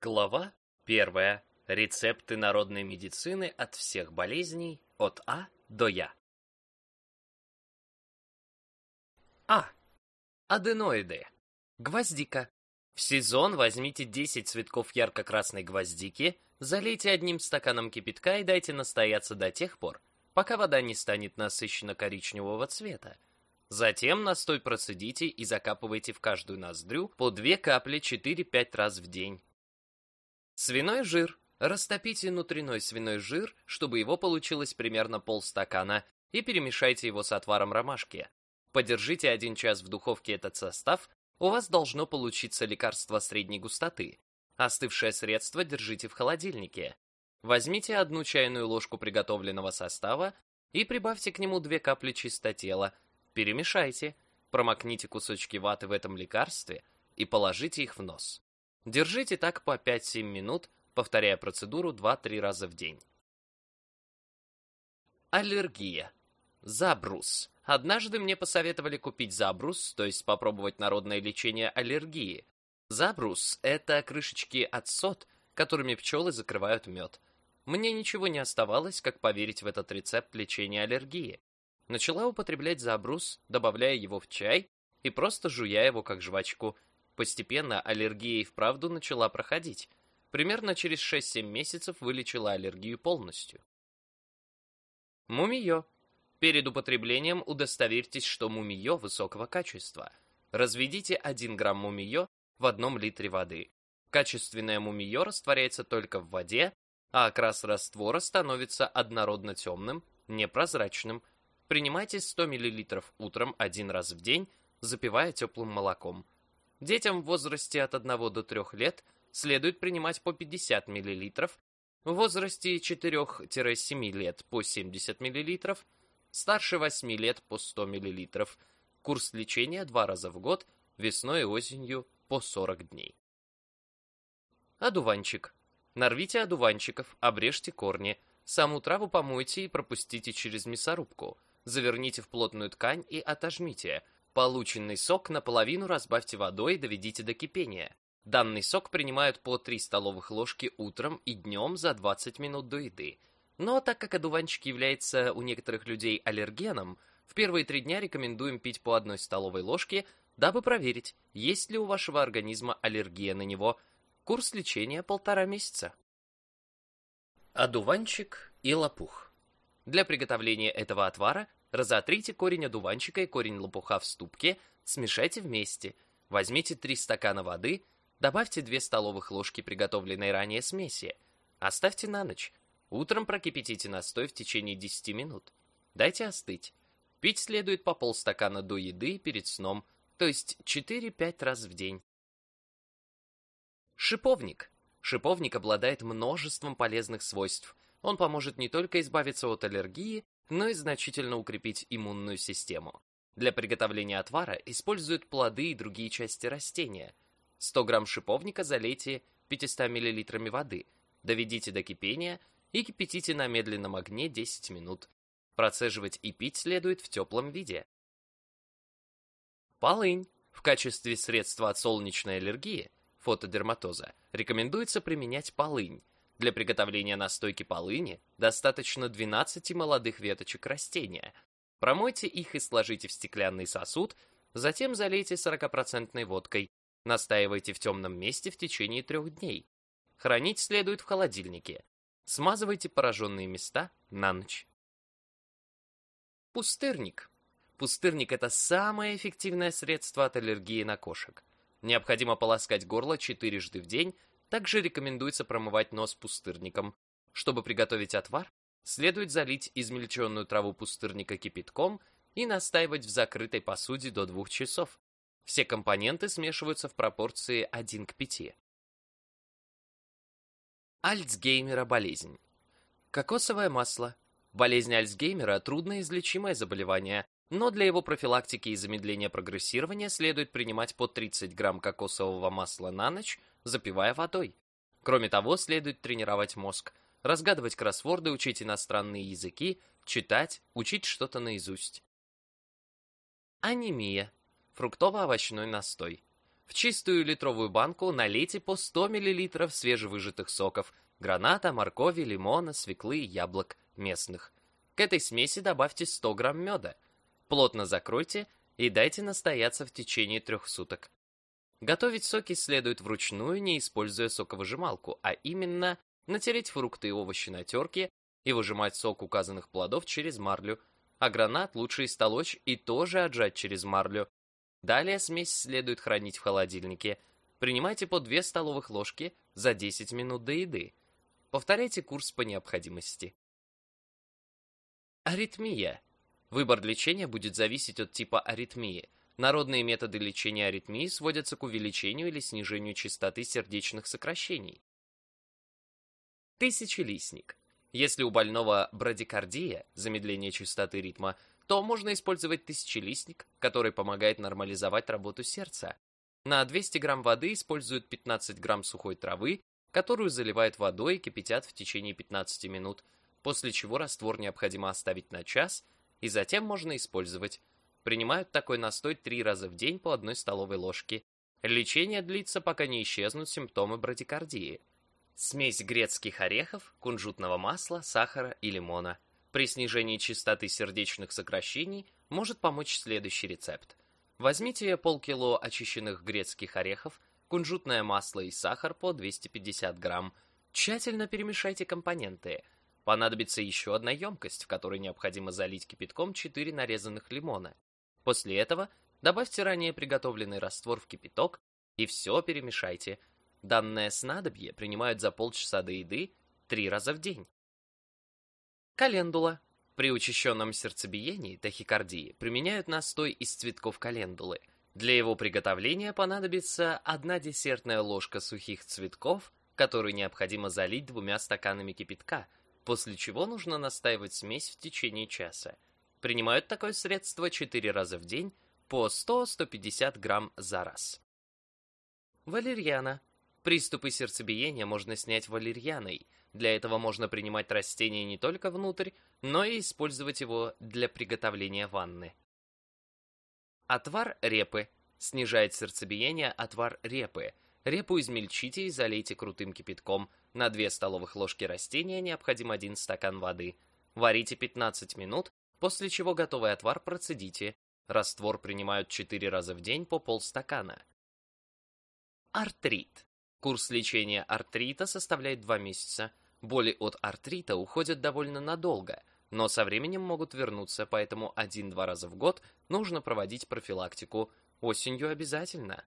Глава первая. Рецепты народной медицины от всех болезней от А до Я. А. Аденоиды. Гвоздика. В сезон возьмите 10 цветков ярко-красной гвоздики, залейте одним стаканом кипятка и дайте настояться до тех пор, пока вода не станет насыщенно коричневого цвета. Затем настой процедите и закапывайте в каждую ноздрю по 2 капли 4-5 раз в день. Свиной жир. Растопите внутренной свиной жир, чтобы его получилось примерно полстакана, и перемешайте его с отваром ромашки. Подержите один час в духовке этот состав, у вас должно получиться лекарство средней густоты. Остывшее средство держите в холодильнике. Возьмите одну чайную ложку приготовленного состава и прибавьте к нему две капли чистотела. Перемешайте, промокните кусочки ваты в этом лекарстве и положите их в нос. Держите так по 5-7 минут, повторяя процедуру 2-3 раза в день. Аллергия. Забрус. Однажды мне посоветовали купить забрус, то есть попробовать народное лечение аллергии. Забрус – это крышечки от сот, которыми пчелы закрывают мед. Мне ничего не оставалось, как поверить в этот рецепт лечения аллергии. Начала употреблять забрус, добавляя его в чай и просто жуя его как жвачку – Постепенно аллергия и вправду начала проходить. Примерно через 6-7 месяцев вылечила аллергию полностью. Мумиё. Перед употреблением удостоверьтесь, что мумиё высокого качества. Разведите 1 грамм мумиё в одном литре воды. Качественное мумиё растворяется только в воде, а окрас раствора становится однородно темным, непрозрачным. Принимайте 100 мл утром один раз в день, запивая теплым молоком. Детям в возрасте от 1 до 3 лет следует принимать по 50 мл, в возрасте 4-7 лет по 70 мл, старше 8 лет по 100 мл. Курс лечения два раза в год, весной и осенью по 40 дней. Одуванчик. Нарвите одуванчиков, обрежьте корни, саму траву помойте и пропустите через мясорубку. Заверните в плотную ткань и отожмите – Полученный сок наполовину разбавьте водой и доведите до кипения. Данный сок принимают по 3 столовых ложки утром и днем за 20 минут до еды. Но так как одуванчик является у некоторых людей аллергеном, в первые три дня рекомендуем пить по одной столовой ложке, дабы проверить, есть ли у вашего организма аллергия на него. Курс лечения полтора месяца. Одуванчик и лопух. Для приготовления этого отвара Разотрите корень одуванчика и корень лопуха в ступке, смешайте вместе. Возьмите 3 стакана воды, добавьте 2 столовых ложки приготовленной ранее смеси. Оставьте на ночь. Утром прокипятите настой в течение 10 минут. Дайте остыть. Пить следует по полстакана до еды перед сном, то есть 4-5 раз в день. Шиповник. Шиповник обладает множеством полезных свойств. Он поможет не только избавиться от аллергии, но и значительно укрепить иммунную систему. Для приготовления отвара используют плоды и другие части растения. 100 грамм шиповника залейте 500 мл воды, доведите до кипения и кипятите на медленном огне 10 минут. Процеживать и пить следует в теплом виде. Полынь. В качестве средства от солнечной аллергии, фотодерматоза, рекомендуется применять полынь. Для приготовления настойки полыни достаточно 12 молодых веточек растения. Промойте их и сложите в стеклянный сосуд, затем залейте 40% водкой. Настаивайте в темном месте в течение трех дней. Хранить следует в холодильнике. Смазывайте пораженные места на ночь. Пустырник. Пустырник – это самое эффективное средство от аллергии на кошек. Необходимо полоскать горло четырежды в день также рекомендуется промывать нос пустырником. Чтобы приготовить отвар, следует залить измельченную траву пустырника кипятком и настаивать в закрытой посуде до 2 часов. Все компоненты смешиваются в пропорции 1 к 5. Альцгеймера болезнь. Кокосовое масло. Болезнь Альцгеймера – трудноизлечимое заболевание, но для его профилактики и замедления прогрессирования следует принимать по 30 грамм кокосового масла на ночь, запивая водой. Кроме того, следует тренировать мозг, разгадывать кроссворды, учить иностранные языки, читать, учить что-то наизусть. Анемия. Фруктово-овощной настой. В чистую литровую банку налейте по 100 мл свежевыжатых соков граната, моркови, лимона, свеклы яблок местных. К этой смеси добавьте 100 грамм меда. Плотно закройте и дайте настояться в течение трех суток. Готовить соки следует вручную, не используя соковыжималку, а именно натереть фрукты и овощи на терке и выжимать сок указанных плодов через марлю, а гранат лучше истолочь и тоже отжать через марлю. Далее смесь следует хранить в холодильнике. Принимайте по 2 столовых ложки за 10 минут до еды. Повторяйте курс по необходимости. Аритмия. Выбор лечения будет зависеть от типа аритмии. Народные методы лечения аритмии сводятся к увеличению или снижению частоты сердечных сокращений. Тысячелистник. Если у больного брадикардия, замедление частоты ритма, то можно использовать тысячелистник, который помогает нормализовать работу сердца. На 200 грамм воды используют 15 грамм сухой травы, которую заливают водой и кипятят в течение 15 минут, после чего раствор необходимо оставить на час, и затем можно использовать. Принимают такой настой три раза в день по одной столовой ложке. Лечение длится, пока не исчезнут симптомы брадикардии. Смесь грецких орехов, кунжутного масла, сахара и лимона. При снижении частоты сердечных сокращений может помочь следующий рецепт. Возьмите полкило очищенных грецких орехов, кунжутное масло и сахар по 250 грамм. Тщательно перемешайте компоненты. Понадобится еще одна емкость, в которой необходимо залить кипятком 4 нарезанных лимона. После этого добавьте ранее приготовленный раствор в кипяток и все перемешайте. Данное снадобье принимают за полчаса до еды три раза в день. Календула. При учащенном сердцебиении, тахикардии, применяют настой из цветков календулы – для его приготовления понадобится одна десертная ложка сухих цветков, которые необходимо залить двумя стаканами кипятка, после чего нужно настаивать смесь в течение часа. Принимают такое средство 4 раза в день по 100-150 грамм за раз. Валерьяна. Приступы сердцебиения можно снять валерьяной. Для этого можно принимать растение не только внутрь, но и использовать его для приготовления ванны. Отвар репы. Снижает сердцебиение отвар репы. Репу измельчите и залейте крутым кипятком. На 2 столовых ложки растения необходим 1 стакан воды. Варите 15 минут, после чего готовый отвар процедите. Раствор принимают 4 раза в день по полстакана. Артрит. Курс лечения артрита составляет 2 месяца. Боли от артрита уходят довольно надолго – но со временем могут вернуться, поэтому один-два раза в год нужно проводить профилактику, осенью обязательно.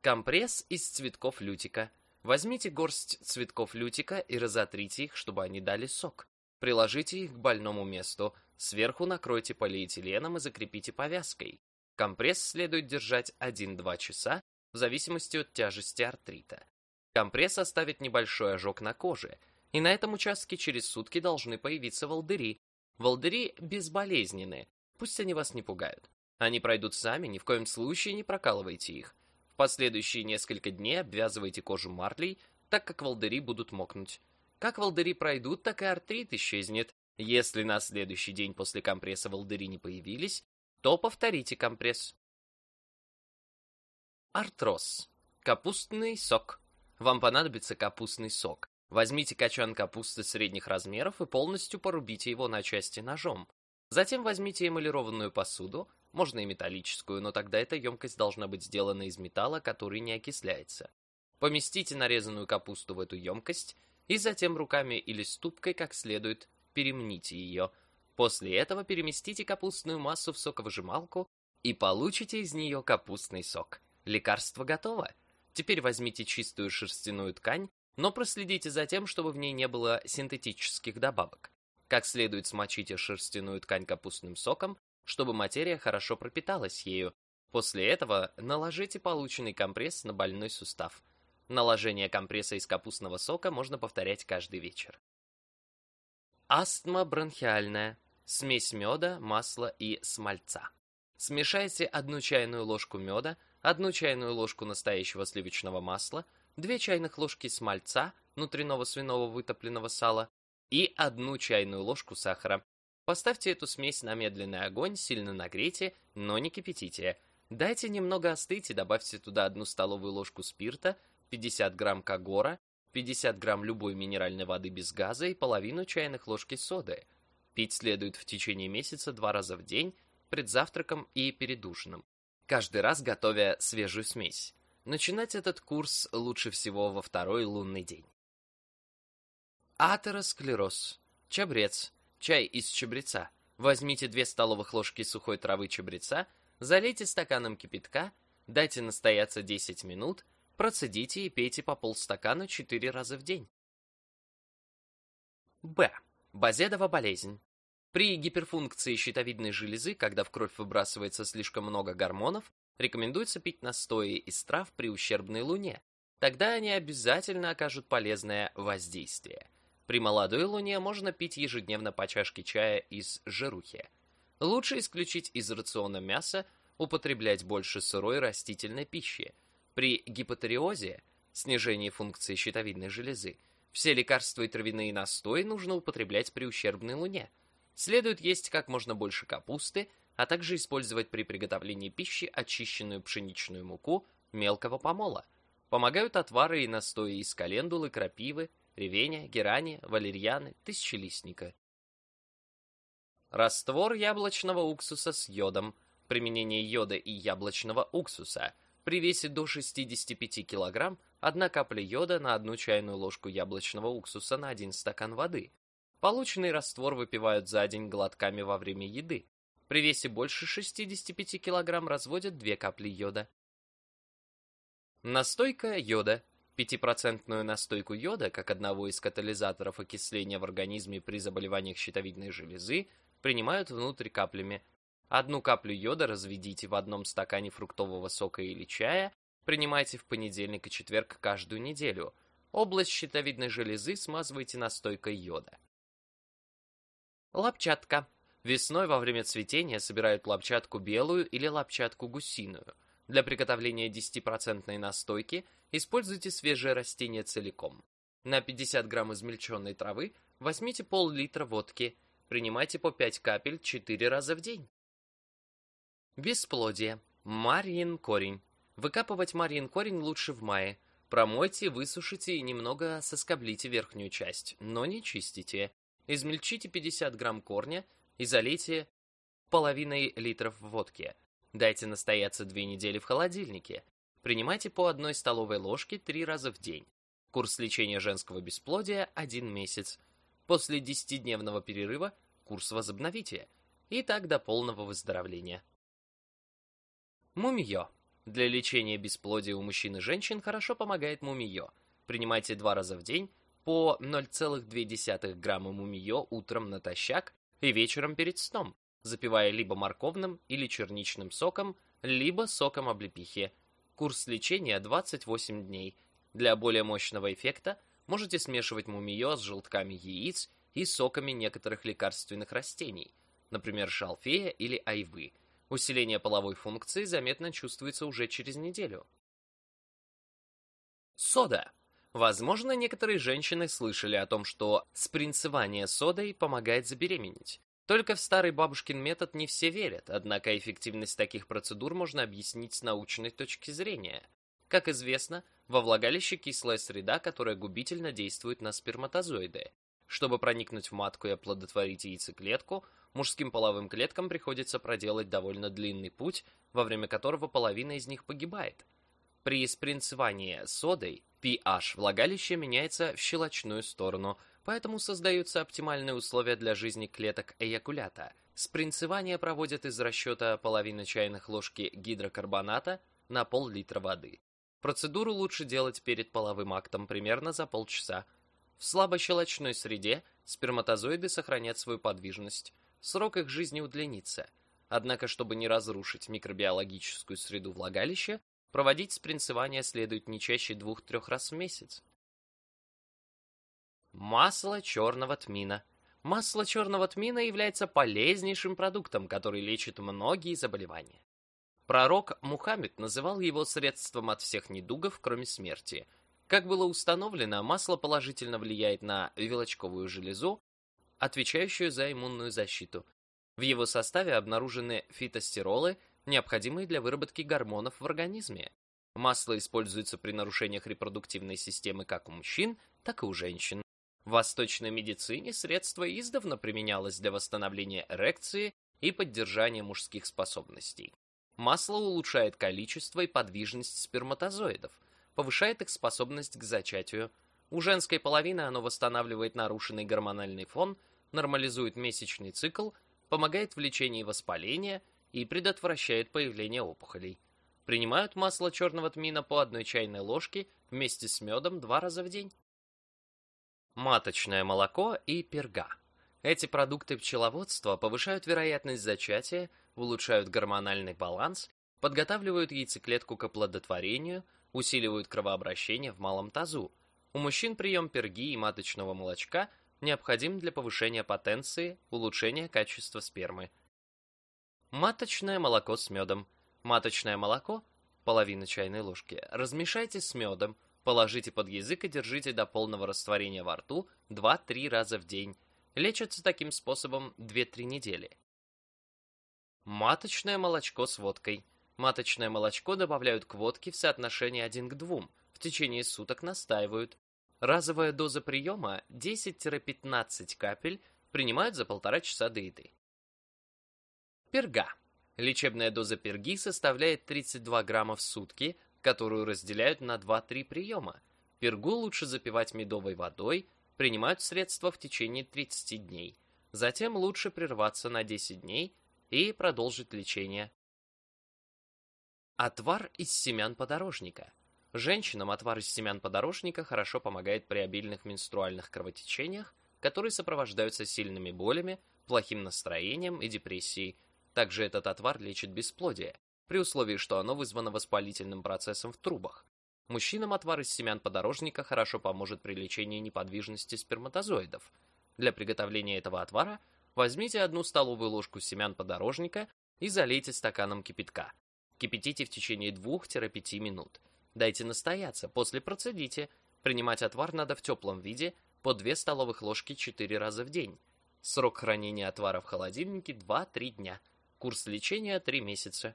Компресс из цветков лютика. Возьмите горсть цветков лютика и разотрите их, чтобы они дали сок. Приложите их к больному месту, сверху накройте полиэтиленом и закрепите повязкой. Компресс следует держать 1-2 часа, в зависимости от тяжести артрита. Компресс оставит небольшой ожог на коже – и на этом участке через сутки должны появиться волдыри. Волдыри безболезненные, пусть они вас не пугают. Они пройдут сами, ни в коем случае не прокалывайте их. Последующие несколько дней обвязывайте кожу марлей, так как волдыри будут мокнуть. Как волдыри пройдут, так и артрит исчезнет. Если на следующий день после компресса волдыри не появились, то повторите компресс. Артроз. Капустный сок. Вам понадобится капустный сок. Возьмите качан капусты средних размеров и полностью порубите его на части ножом. Затем возьмите эмалированную посуду, можно и металлическую, но тогда эта емкость должна быть сделана из металла, который не окисляется. Поместите нарезанную капусту в эту емкость и затем руками или ступкой как следует перемните ее. После этого переместите капустную массу в соковыжималку и получите из нее капустный сок. Лекарство готово. Теперь возьмите чистую шерстяную ткань но проследите за тем, чтобы в ней не было синтетических добавок. Как следует смочите шерстяную ткань капустным соком, чтобы материя хорошо пропиталась ею. После этого наложите полученный компресс на больной сустав. Наложение компресса из капустного сока можно повторять каждый вечер. Астма бронхиальная. Смесь меда, масла и смальца. Смешайте одну чайную ложку меда, одну чайную ложку настоящего сливочного масла, 2 чайных ложки смальца, внутреннего свиного вытопленного сала и одну чайную ложку сахара. Поставьте эту смесь на медленный огонь, сильно нагрейте, но не кипятите. Дайте немного остыть и добавьте туда одну столовую ложку спирта, 50 грамм кагора, 50 грамм любой минеральной воды без газа и половину чайных ложки соды. Пить следует в течение месяца два раза в день, пред завтраком и перед ужином, каждый раз готовя свежую смесь. Начинать этот курс лучше всего во второй лунный день. Атеросклероз. Чабрец. Чай из чабреца. Возьмите 2 столовых ложки сухой травы чабреца, залейте стаканом кипятка, дайте настояться 10 минут, процедите и пейте по полстакана 4 раза в день. Б. Базедова болезнь. При гиперфункции щитовидной железы, когда в кровь выбрасывается слишком много гормонов, рекомендуется пить настои из трав при ущербной луне. Тогда они обязательно окажут полезное воздействие. При молодой луне можно пить ежедневно по чашке чая из жирухи. Лучше исключить из рациона мясо, употреблять больше сырой растительной пищи. При гипотериозе, снижении функции щитовидной железы, все лекарства и травяные настои нужно употреблять при ущербной луне. Следует есть как можно больше капусты, а также использовать при приготовлении пищи очищенную пшеничную муку мелкого помола. Помогают отвары и настои из календулы, крапивы, ревеня, герани, валерьяны, тысячелистника. Раствор яблочного уксуса с йодом. Применение йода и яблочного уксуса. При весе до 65 кг 1 капля йода на 1 чайную ложку яблочного уксуса на 1 стакан воды. Полученный раствор выпивают за день глотками во время еды. При весе больше 65 кг разводят 2 капли йода. Настойка йода. Пятипроцентную настойку йода, как одного из катализаторов окисления в организме при заболеваниях щитовидной железы, принимают внутрь каплями. Одну каплю йода разведите в одном стакане фруктового сока или чая, принимайте в понедельник и четверг каждую неделю. Область щитовидной железы смазывайте настойкой йода. Лапчатка. Весной во время цветения собирают лапчатку белую или лапчатку гусиную. Для приготовления 10% настойки используйте свежее растение целиком. На 50 грамм измельченной травы возьмите пол-литра водки, принимайте по 5 капель 4 раза в день. Бесплодие. Марьин корень. Выкапывать марьин корень лучше в мае. Промойте, высушите и немного соскоблите верхнюю часть, но не чистите. Измельчите 50 грамм корня и залейте половиной литров водки. Дайте настояться две недели в холодильнике. Принимайте по одной столовой ложке три раза в день. Курс лечения женского бесплодия – один месяц. После 10-дневного перерыва курс возобновите. И так до полного выздоровления. Мумиё. Для лечения бесплодия у мужчин и женщин хорошо помогает мумиё. Принимайте два раза в день по 0,2 грамма мумиё утром натощак и вечером перед сном запивая либо морковным или черничным соком, либо соком облепихи. Курс лечения 28 дней. Для более мощного эффекта можете смешивать мумиё с желтками яиц и соками некоторых лекарственных растений, например, шалфея или айвы. Усиление половой функции заметно чувствуется уже через неделю. Сода. Возможно, некоторые женщины слышали о том, что спринцевание содой помогает забеременеть. Только в старый бабушкин метод не все верят, однако эффективность таких процедур можно объяснить с научной точки зрения. Как известно, во влагалище кислая среда, которая губительно действует на сперматозоиды. Чтобы проникнуть в матку и оплодотворить яйцеклетку, мужским половым клеткам приходится проделать довольно длинный путь, во время которого половина из них погибает. При спринцевании содой pH влагалища меняется в щелочную сторону – Поэтому создаются оптимальные условия для жизни клеток эякулята. Спринцевание проводят из расчета половины чайных ложки гидрокарбоната на пол-литра воды. Процедуру лучше делать перед половым актом примерно за полчаса. В слабощелочной среде сперматозоиды сохранят свою подвижность, срок их жизни удлинится. Однако, чтобы не разрушить микробиологическую среду влагалища, проводить спринцевание следует не чаще двух-трех раз в месяц. Масло черного тмина. Масло черного тмина является полезнейшим продуктом, который лечит многие заболевания. Пророк Мухаммед называл его средством от всех недугов, кроме смерти. Как было установлено, масло положительно влияет на вилочковую железу, отвечающую за иммунную защиту. В его составе обнаружены фитостеролы, необходимые для выработки гормонов в организме. Масло используется при нарушениях репродуктивной системы как у мужчин, так и у женщин. В восточной медицине средство издавна применялось для восстановления эрекции и поддержания мужских способностей. Масло улучшает количество и подвижность сперматозоидов, повышает их способность к зачатию. У женской половины оно восстанавливает нарушенный гормональный фон, нормализует месячный цикл, помогает в лечении воспаления и предотвращает появление опухолей. Принимают масло черного тмина по одной чайной ложке вместе с медом два раза в день. Маточное молоко и перга. Эти продукты пчеловодства повышают вероятность зачатия, улучшают гормональный баланс, подготавливают яйцеклетку к оплодотворению, усиливают кровообращение в малом тазу. У мужчин прием перги и маточного молочка необходим для повышения потенции, улучшения качества спермы. Маточное молоко с медом. Маточное молоко, половина чайной ложки, размешайте с медом, положите под язык и держите до полного растворения во рту 2-3 раза в день. Лечатся таким способом 2-3 недели. Маточное молочко с водкой. Маточное молочко добавляют к водке в соотношении 1 к 2. В течение суток настаивают. Разовая доза приема 10-15 капель принимают за полтора часа до еды. Перга. Лечебная доза перги составляет 32 грамма в сутки, которую разделяют на 2-3 приема. Пергу лучше запивать медовой водой, принимают средства в течение 30 дней. Затем лучше прерваться на 10 дней и продолжить лечение. Отвар из семян подорожника. Женщинам отвар из семян подорожника хорошо помогает при обильных менструальных кровотечениях, которые сопровождаются сильными болями, плохим настроением и депрессией. Также этот отвар лечит бесплодие, при условии, что оно вызвано воспалительным процессом в трубах. Мужчинам отвар из семян подорожника хорошо поможет при лечении неподвижности сперматозоидов. Для приготовления этого отвара возьмите одну столовую ложку семян подорожника и залейте стаканом кипятка. Кипятите в течение 2-5 минут. Дайте настояться, после процедите. Принимать отвар надо в теплом виде, по 2 столовых ложки 4 раза в день. Срок хранения отвара в холодильнике 2-3 дня. Курс лечения 3 месяца.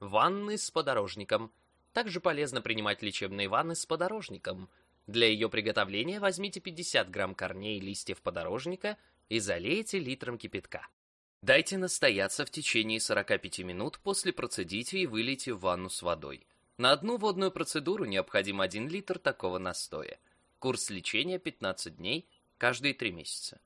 Ванны с подорожником. Также полезно принимать лечебные ванны с подорожником. Для ее приготовления возьмите 50 грамм корней и листьев подорожника и залейте литром кипятка. Дайте настояться в течение 45 минут, после процедите и вылейте в ванну с водой. На одну водную процедуру необходим 1 литр такого настоя. Курс лечения 15 дней, каждые 3 месяца.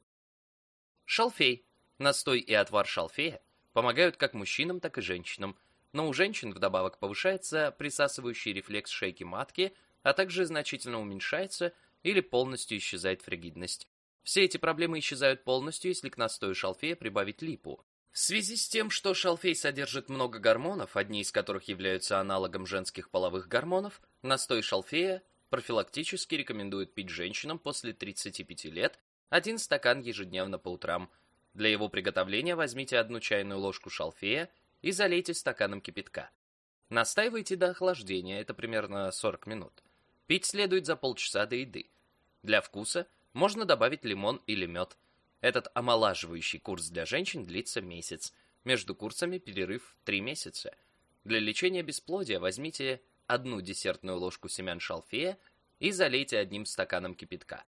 Шалфей. Настой и отвар шалфея помогают как мужчинам, так и женщинам, но у женщин вдобавок повышается присасывающий рефлекс шейки матки, а также значительно уменьшается или полностью исчезает фригидность. Все эти проблемы исчезают полностью, если к настою шалфея прибавить липу. В связи с тем, что шалфей содержит много гормонов, одни из которых являются аналогом женских половых гормонов, настой шалфея профилактически рекомендуют пить женщинам после 35 лет один стакан ежедневно по утрам. Для его приготовления возьмите одну чайную ложку шалфея и залейте стаканом кипятка. Настаивайте до охлаждения, это примерно 40 минут. Пить следует за полчаса до еды. Для вкуса – можно добавить лимон или мед. Этот омолаживающий курс для женщин длится месяц. Между курсами перерыв 3 месяца. Для лечения бесплодия возьмите одну десертную ложку семян шалфея и залейте одним стаканом кипятка.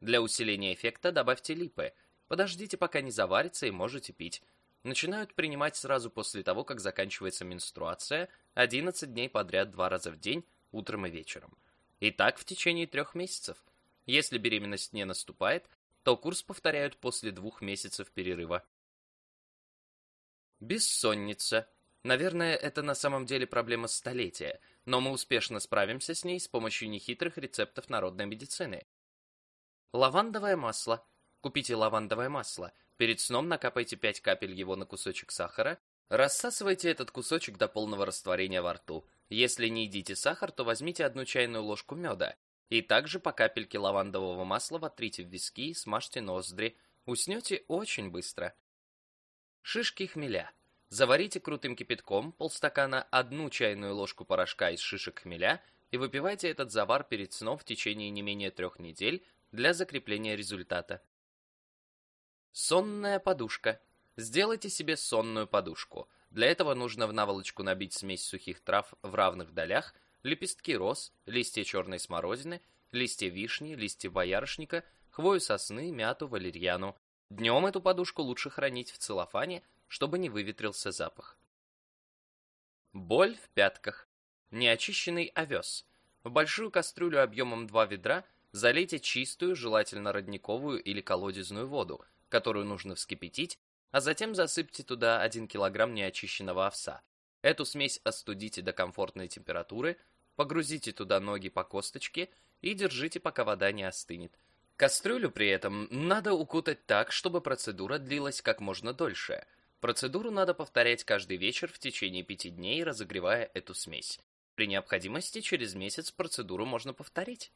Для усиления эффекта добавьте липы. Подождите, пока не заварится, и можете пить. Начинают принимать сразу после того, как заканчивается менструация, 11 дней подряд два раза в день, утром и вечером. И так в течение трех месяцев. Если беременность не наступает, то курс повторяют после двух месяцев перерыва. Бессонница. Наверное, это на самом деле проблема столетия, но мы успешно справимся с ней с помощью нехитрых рецептов народной медицины. Лавандовое масло. Купите лавандовое масло. Перед сном накапайте 5 капель его на кусочек сахара. Рассасывайте этот кусочек до полного растворения во рту. Если не едите сахар, то возьмите одну чайную ложку меда. И также по капельке лавандового масла вотрите в виски и смажьте ноздри. Уснете очень быстро. Шишки хмеля. Заварите крутым кипятком полстакана одну чайную ложку порошка из шишек хмеля и выпивайте этот завар перед сном в течение не менее трех недель для закрепления результата. Сонная подушка. Сделайте себе сонную подушку. Для этого нужно в наволочку набить смесь сухих трав в равных долях, лепестки роз, листья черной смородины, листья вишни, листья боярышника, хвою сосны, мяту, валерьяну. Днем эту подушку лучше хранить в целлофане, чтобы не выветрился запах. Боль в пятках. Неочищенный овес. В большую кастрюлю объемом 2 ведра залейте чистую, желательно родниковую или колодезную воду, которую нужно вскипятить, а затем засыпьте туда 1 кг неочищенного овса. Эту смесь остудите до комфортной температуры, погрузите туда ноги по косточке и держите, пока вода не остынет. Кастрюлю при этом надо укутать так, чтобы процедура длилась как можно дольше. Процедуру надо повторять каждый вечер в течение пяти дней, разогревая эту смесь. При необходимости через месяц процедуру можно повторить.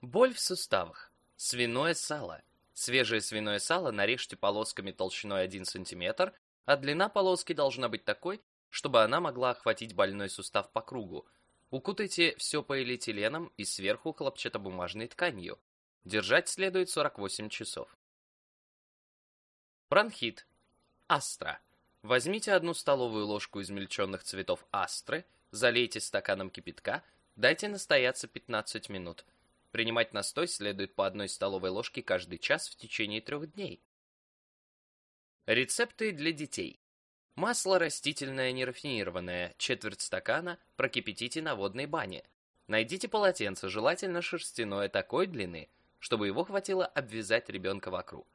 Боль в суставах. Свиное сало. Свежее свиное сало нарежьте полосками толщиной 1 см, а длина полоски должна быть такой, чтобы она могла охватить больной сустав по кругу. Укутайте все полиэтиленом и сверху хлопчатобумажной тканью. Держать следует 48 часов. Бронхит. Астра. Возьмите одну столовую ложку измельченных цветов астры, залейте стаканом кипятка, дайте настояться 15 минут. Принимать настой следует по одной столовой ложке каждый час в течение трех дней. Рецепты для детей. Масло растительное нерафинированное, четверть стакана, прокипятите на водной бане. Найдите полотенце, желательно шерстяное такой длины, чтобы его хватило обвязать ребенка вокруг.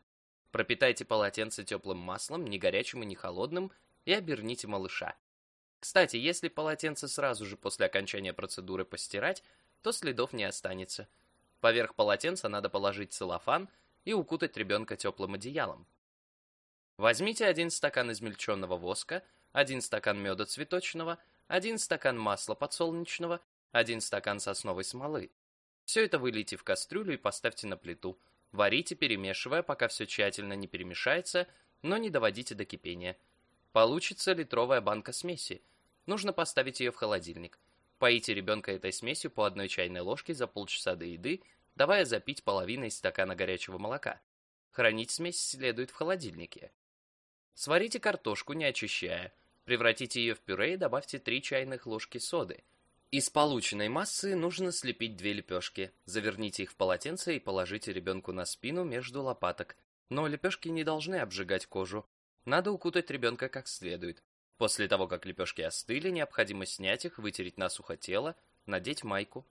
Пропитайте полотенце теплым маслом, не горячим и не холодным, и оберните малыша. Кстати, если полотенце сразу же после окончания процедуры постирать, то следов не останется. Поверх полотенца надо положить целлофан и укутать ребенка теплым одеялом. Возьмите один стакан измельченного воска, один стакан меда цветочного, один стакан масла подсолнечного, один стакан сосновой смолы. Все это вылейте в кастрюлю и поставьте на плиту. Варите, перемешивая, пока все тщательно не перемешается, но не доводите до кипения. Получится литровая банка смеси. Нужно поставить ее в холодильник. Поите ребенка этой смесью по одной чайной ложке за полчаса до еды, давая запить половиной стакана горячего молока. Хранить смесь следует в холодильнике. Сварите картошку, не очищая. Превратите ее в пюре и добавьте 3 чайных ложки соды. Из полученной массы нужно слепить две лепешки. Заверните их в полотенце и положите ребенку на спину между лопаток. Но лепешки не должны обжигать кожу. Надо укутать ребенка как следует. После того, как лепешки остыли, необходимо снять их, вытереть насухо тело, надеть майку.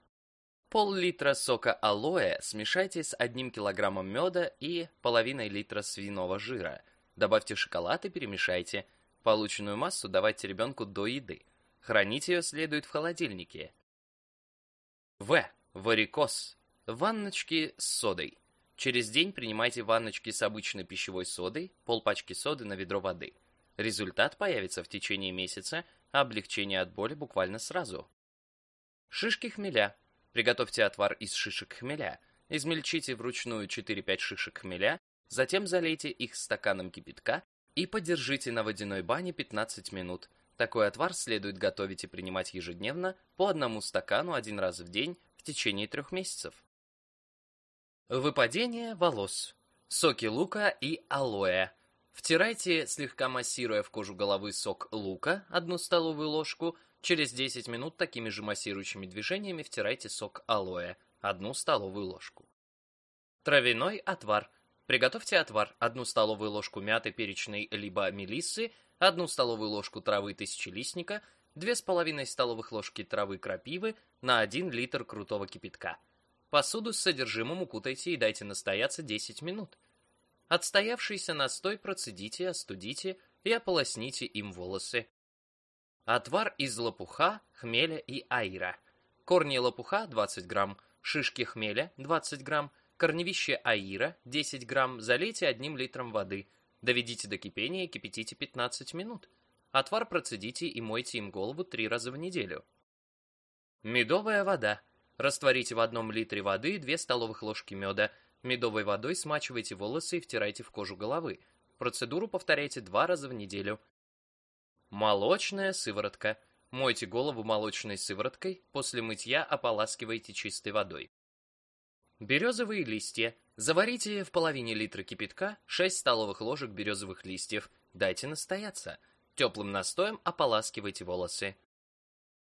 Пол-литра сока алоэ смешайте с одним килограммом меда и половиной литра свиного жира. Добавьте шоколад и перемешайте. Полученную массу давайте ребенку до еды. Хранить ее следует в холодильнике. В. Варикоз. Ванночки с содой. Через день принимайте ванночки с обычной пищевой содой, полпачки соды на ведро воды. Результат появится в течение месяца, облегчение от боли буквально сразу. Шишки хмеля. Приготовьте отвар из шишек хмеля. Измельчите вручную 4-5 шишек хмеля, затем залейте их стаканом кипятка и подержите на водяной бане 15 минут. Такой отвар следует готовить и принимать ежедневно по одному стакану один раз в день в течение трех месяцев. Выпадение волос. Соки лука и алоэ. Втирайте, слегка массируя в кожу головы сок лука, одну столовую ложку. Через 10 минут такими же массирующими движениями втирайте сок алоэ, одну столовую ложку. Травяной отвар. Приготовьте отвар, одну столовую ложку мяты перечной либо мелиссы, одну столовую ложку травы тысячелистника, две с половиной столовых ложки травы крапивы на 1 литр крутого кипятка. Посуду с содержимым укутайте и дайте настояться 10 минут. Отстоявшийся настой процедите, остудите и ополосните им волосы. Отвар из лопуха, хмеля и аира. Корни лопуха 20 грамм, шишки хмеля 20 грамм, корневище аира 10 грамм залейте одним литром воды. Доведите до кипения и кипятите 15 минут. Отвар процедите и мойте им голову три раза в неделю. Медовая вода. Растворите в одном литре воды 2 столовых ложки меда, Медовой водой смачивайте волосы и втирайте в кожу головы. Процедуру повторяйте два раза в неделю. Молочная сыворотка. Мойте голову молочной сывороткой, после мытья ополаскивайте чистой водой. Березовые листья. Заварите в половине литра кипятка 6 столовых ложек березовых листьев. Дайте настояться. Теплым настоем ополаскивайте волосы.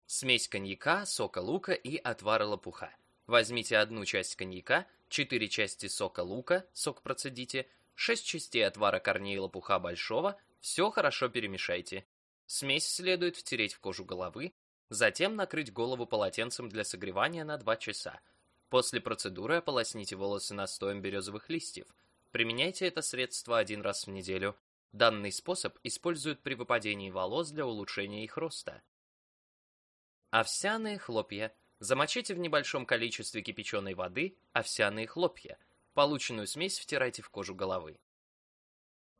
Смесь коньяка, сока лука и отвара лопуха. Возьмите одну часть коньяка, 4 части сока лука, сок процедите, 6 частей отвара корней лопуха большого, все хорошо перемешайте. Смесь следует втереть в кожу головы, затем накрыть голову полотенцем для согревания на 2 часа. После процедуры ополосните волосы настоем березовых листьев. Применяйте это средство один раз в неделю. Данный способ используют при выпадении волос для улучшения их роста. Овсяные хлопья. Замочите в небольшом количестве кипяченой воды овсяные хлопья. Полученную смесь втирайте в кожу головы.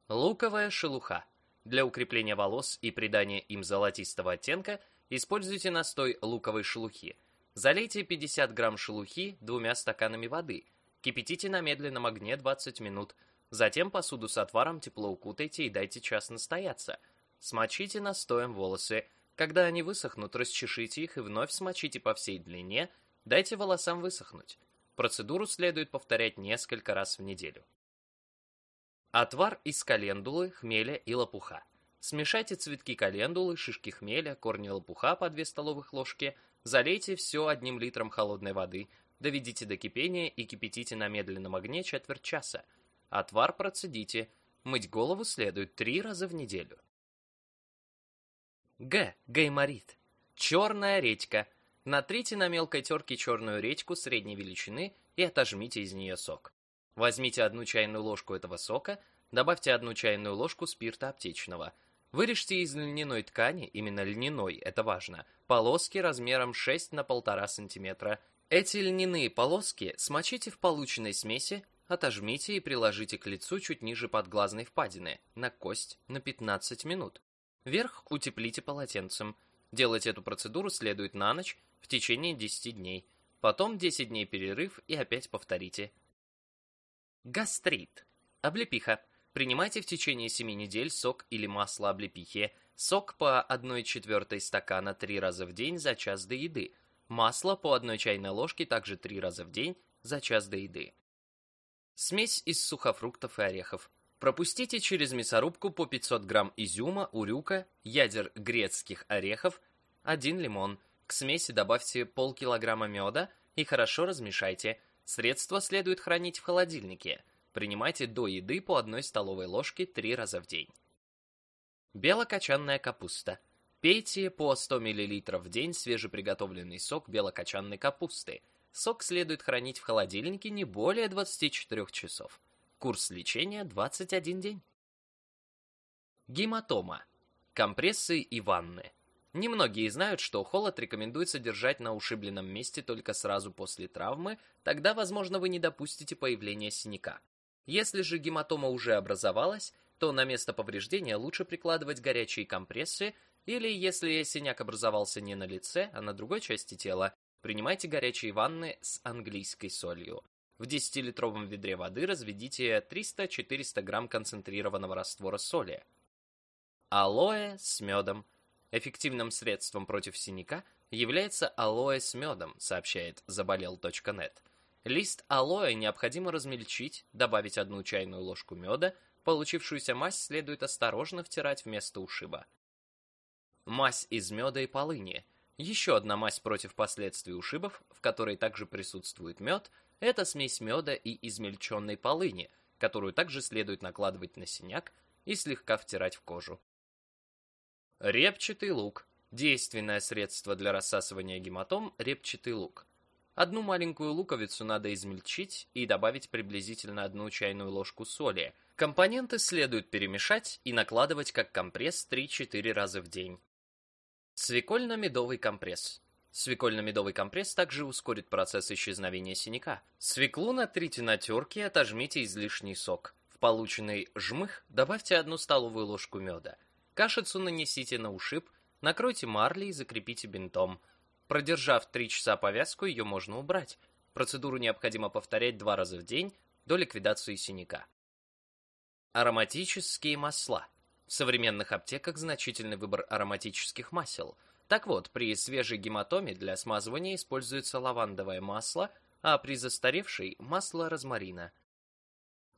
Луковая шелуха. Для укрепления волос и придания им золотистого оттенка используйте настой луковой шелухи. Залейте 50 грамм шелухи двумя стаканами воды. Кипятите на медленном огне 20 минут. Затем посуду с отваром тепло укутайте и дайте час настояться. Смочите настоем волосы. Когда они высохнут, расчешите их и вновь смочите по всей длине, дайте волосам высохнуть. Процедуру следует повторять несколько раз в неделю. Отвар из календулы, хмеля и лопуха. Смешайте цветки календулы, шишки хмеля, корни лопуха по 2 столовых ложки, залейте все одним литром холодной воды, доведите до кипения и кипятите на медленном огне четверть часа. Отвар процедите. Мыть голову следует три раза в неделю. Г. Гайморит. Черная редька. Натрите на мелкой терке черную редьку средней величины и отожмите из нее сок. Возьмите одну чайную ложку этого сока, добавьте одну чайную ложку спирта аптечного. Вырежьте из льняной ткани, именно льняной, это важно, полоски размером 6 на 1,5 см. Эти льняные полоски смочите в полученной смеси, отожмите и приложите к лицу чуть ниже подглазной впадины, на кость, на 15 минут. Верх утеплите полотенцем. Делать эту процедуру следует на ночь в течение 10 дней. Потом 10 дней перерыв и опять повторите. Гастрит. Облепиха. Принимайте в течение 7 недель сок или масло облепихи. Сок по 1 четвертой стакана 3 раза в день за час до еды. Масло по 1 чайной ложке также 3 раза в день за час до еды. Смесь из сухофруктов и орехов. Пропустите через мясорубку по 500 грамм изюма, урюка, ядер грецких орехов, один лимон. К смеси добавьте полкилограмма меда и хорошо размешайте. Средство следует хранить в холодильнике. Принимайте до еды по одной столовой ложке три раза в день. Белокочанная капуста. Пейте по 100 мл в день свежеприготовленный сок белокочанной капусты. Сок следует хранить в холодильнике не более 24 часов. Курс лечения 21 день. Гематома. Компрессы и ванны. Немногие знают, что холод рекомендуется держать на ушибленном месте только сразу после травмы, тогда, возможно, вы не допустите появления синяка. Если же гематома уже образовалась, то на место повреждения лучше прикладывать горячие компрессы, или, если синяк образовался не на лице, а на другой части тела, принимайте горячие ванны с английской солью. В 10-литровом ведре воды разведите 300-400 грамм концентрированного раствора соли. Алоэ с медом. Эффективным средством против синяка является алоэ с медом, сообщает заболел.нет. Лист алоэ необходимо размельчить, добавить одну чайную ложку меда, получившуюся мазь следует осторожно втирать вместо ушиба. Мазь из меда и полыни. Еще одна мазь против последствий ушибов, в которой также присутствует мед – это смесь меда и измельченной полыни, которую также следует накладывать на синяк и слегка втирать в кожу. Репчатый лук. Действенное средство для рассасывания гематом – репчатый лук. Одну маленькую луковицу надо измельчить и добавить приблизительно одну чайную ложку соли. Компоненты следует перемешать и накладывать как компресс 3-4 раза в день. Свекольно-медовый компресс. Свекольно-медовый компресс также ускорит процесс исчезновения синяка. Свеклу натрите на терке и отожмите излишний сок. В полученный жмых добавьте одну столовую ложку меда. Кашицу нанесите на ушиб, накройте марлей и закрепите бинтом. Продержав 3 часа повязку, ее можно убрать. Процедуру необходимо повторять два раза в день до ликвидации синяка. Ароматические масла. В современных аптеках значительный выбор ароматических масел – так вот, при свежей гематоме для смазывания используется лавандовое масло, а при застаревшей – масло розмарина.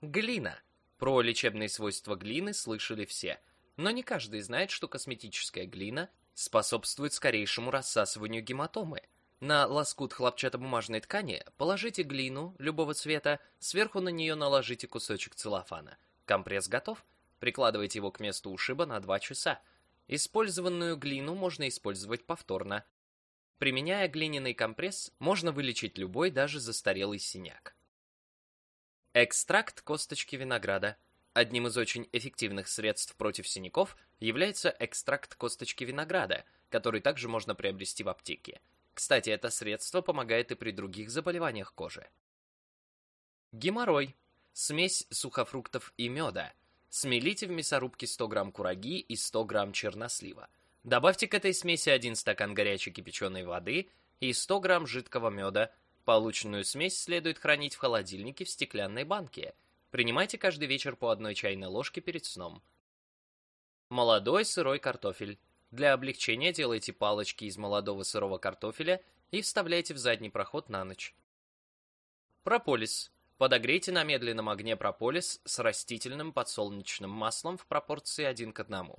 Глина. Про лечебные свойства глины слышали все. Но не каждый знает, что косметическая глина способствует скорейшему рассасыванию гематомы. На лоскут хлопчатобумажной ткани положите глину любого цвета, сверху на нее наложите кусочек целлофана. Компресс готов. Прикладывайте его к месту ушиба на 2 часа. Использованную глину можно использовать повторно. Применяя глиняный компресс, можно вылечить любой, даже застарелый синяк. Экстракт косточки винограда. Одним из очень эффективных средств против синяков является экстракт косточки винограда, который также можно приобрести в аптеке. Кстати, это средство помогает и при других заболеваниях кожи. Геморрой. Смесь сухофруктов и меда. Смелите в мясорубке 100 грамм кураги и 100 грамм чернослива. Добавьте к этой смеси 1 стакан горячей кипяченой воды и 100 грамм жидкого меда. Полученную смесь следует хранить в холодильнике в стеклянной банке. Принимайте каждый вечер по одной чайной ложке перед сном. Молодой сырой картофель. Для облегчения делайте палочки из молодого сырого картофеля и вставляйте в задний проход на ночь. Прополис. Подогрейте на медленном огне прополис с растительным подсолнечным маслом в пропорции 1 к 1.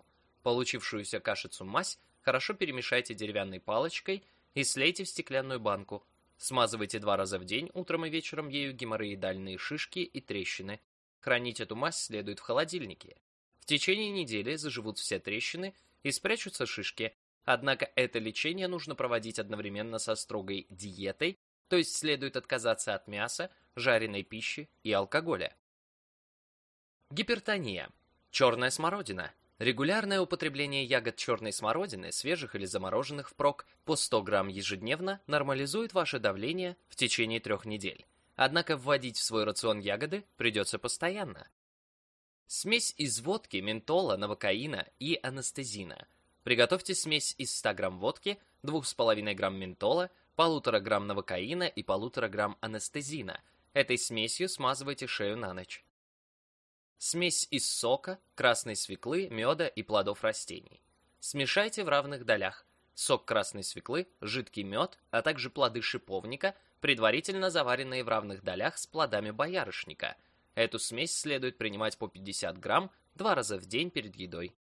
Получившуюся кашицу-мазь хорошо перемешайте деревянной палочкой и слейте в стеклянную банку. Смазывайте два раза в день, утром и вечером ею геморроидальные шишки и трещины. Хранить эту мазь следует в холодильнике. В течение недели заживут все трещины и спрячутся шишки. Однако это лечение нужно проводить одновременно со строгой диетой, то есть следует отказаться от мяса, жареной пищи и алкоголя. Гипертония. Черная смородина. Регулярное употребление ягод черной смородины, свежих или замороженных впрок, по 100 грамм ежедневно нормализует ваше давление в течение трех недель. Однако вводить в свой рацион ягоды придется постоянно. Смесь из водки, ментола, новокаина и анестезина. Приготовьте смесь из 100 грамм водки, 2,5 грамм ментола, 1,5 грамм новокаина и 1,5 грамм анестезина – Этой смесью смазывайте шею на ночь. Смесь из сока, красной свеклы, меда и плодов растений. Смешайте в равных долях. Сок красной свеклы, жидкий мед, а также плоды шиповника, предварительно заваренные в равных долях с плодами боярышника. Эту смесь следует принимать по 50 грамм два раза в день перед едой.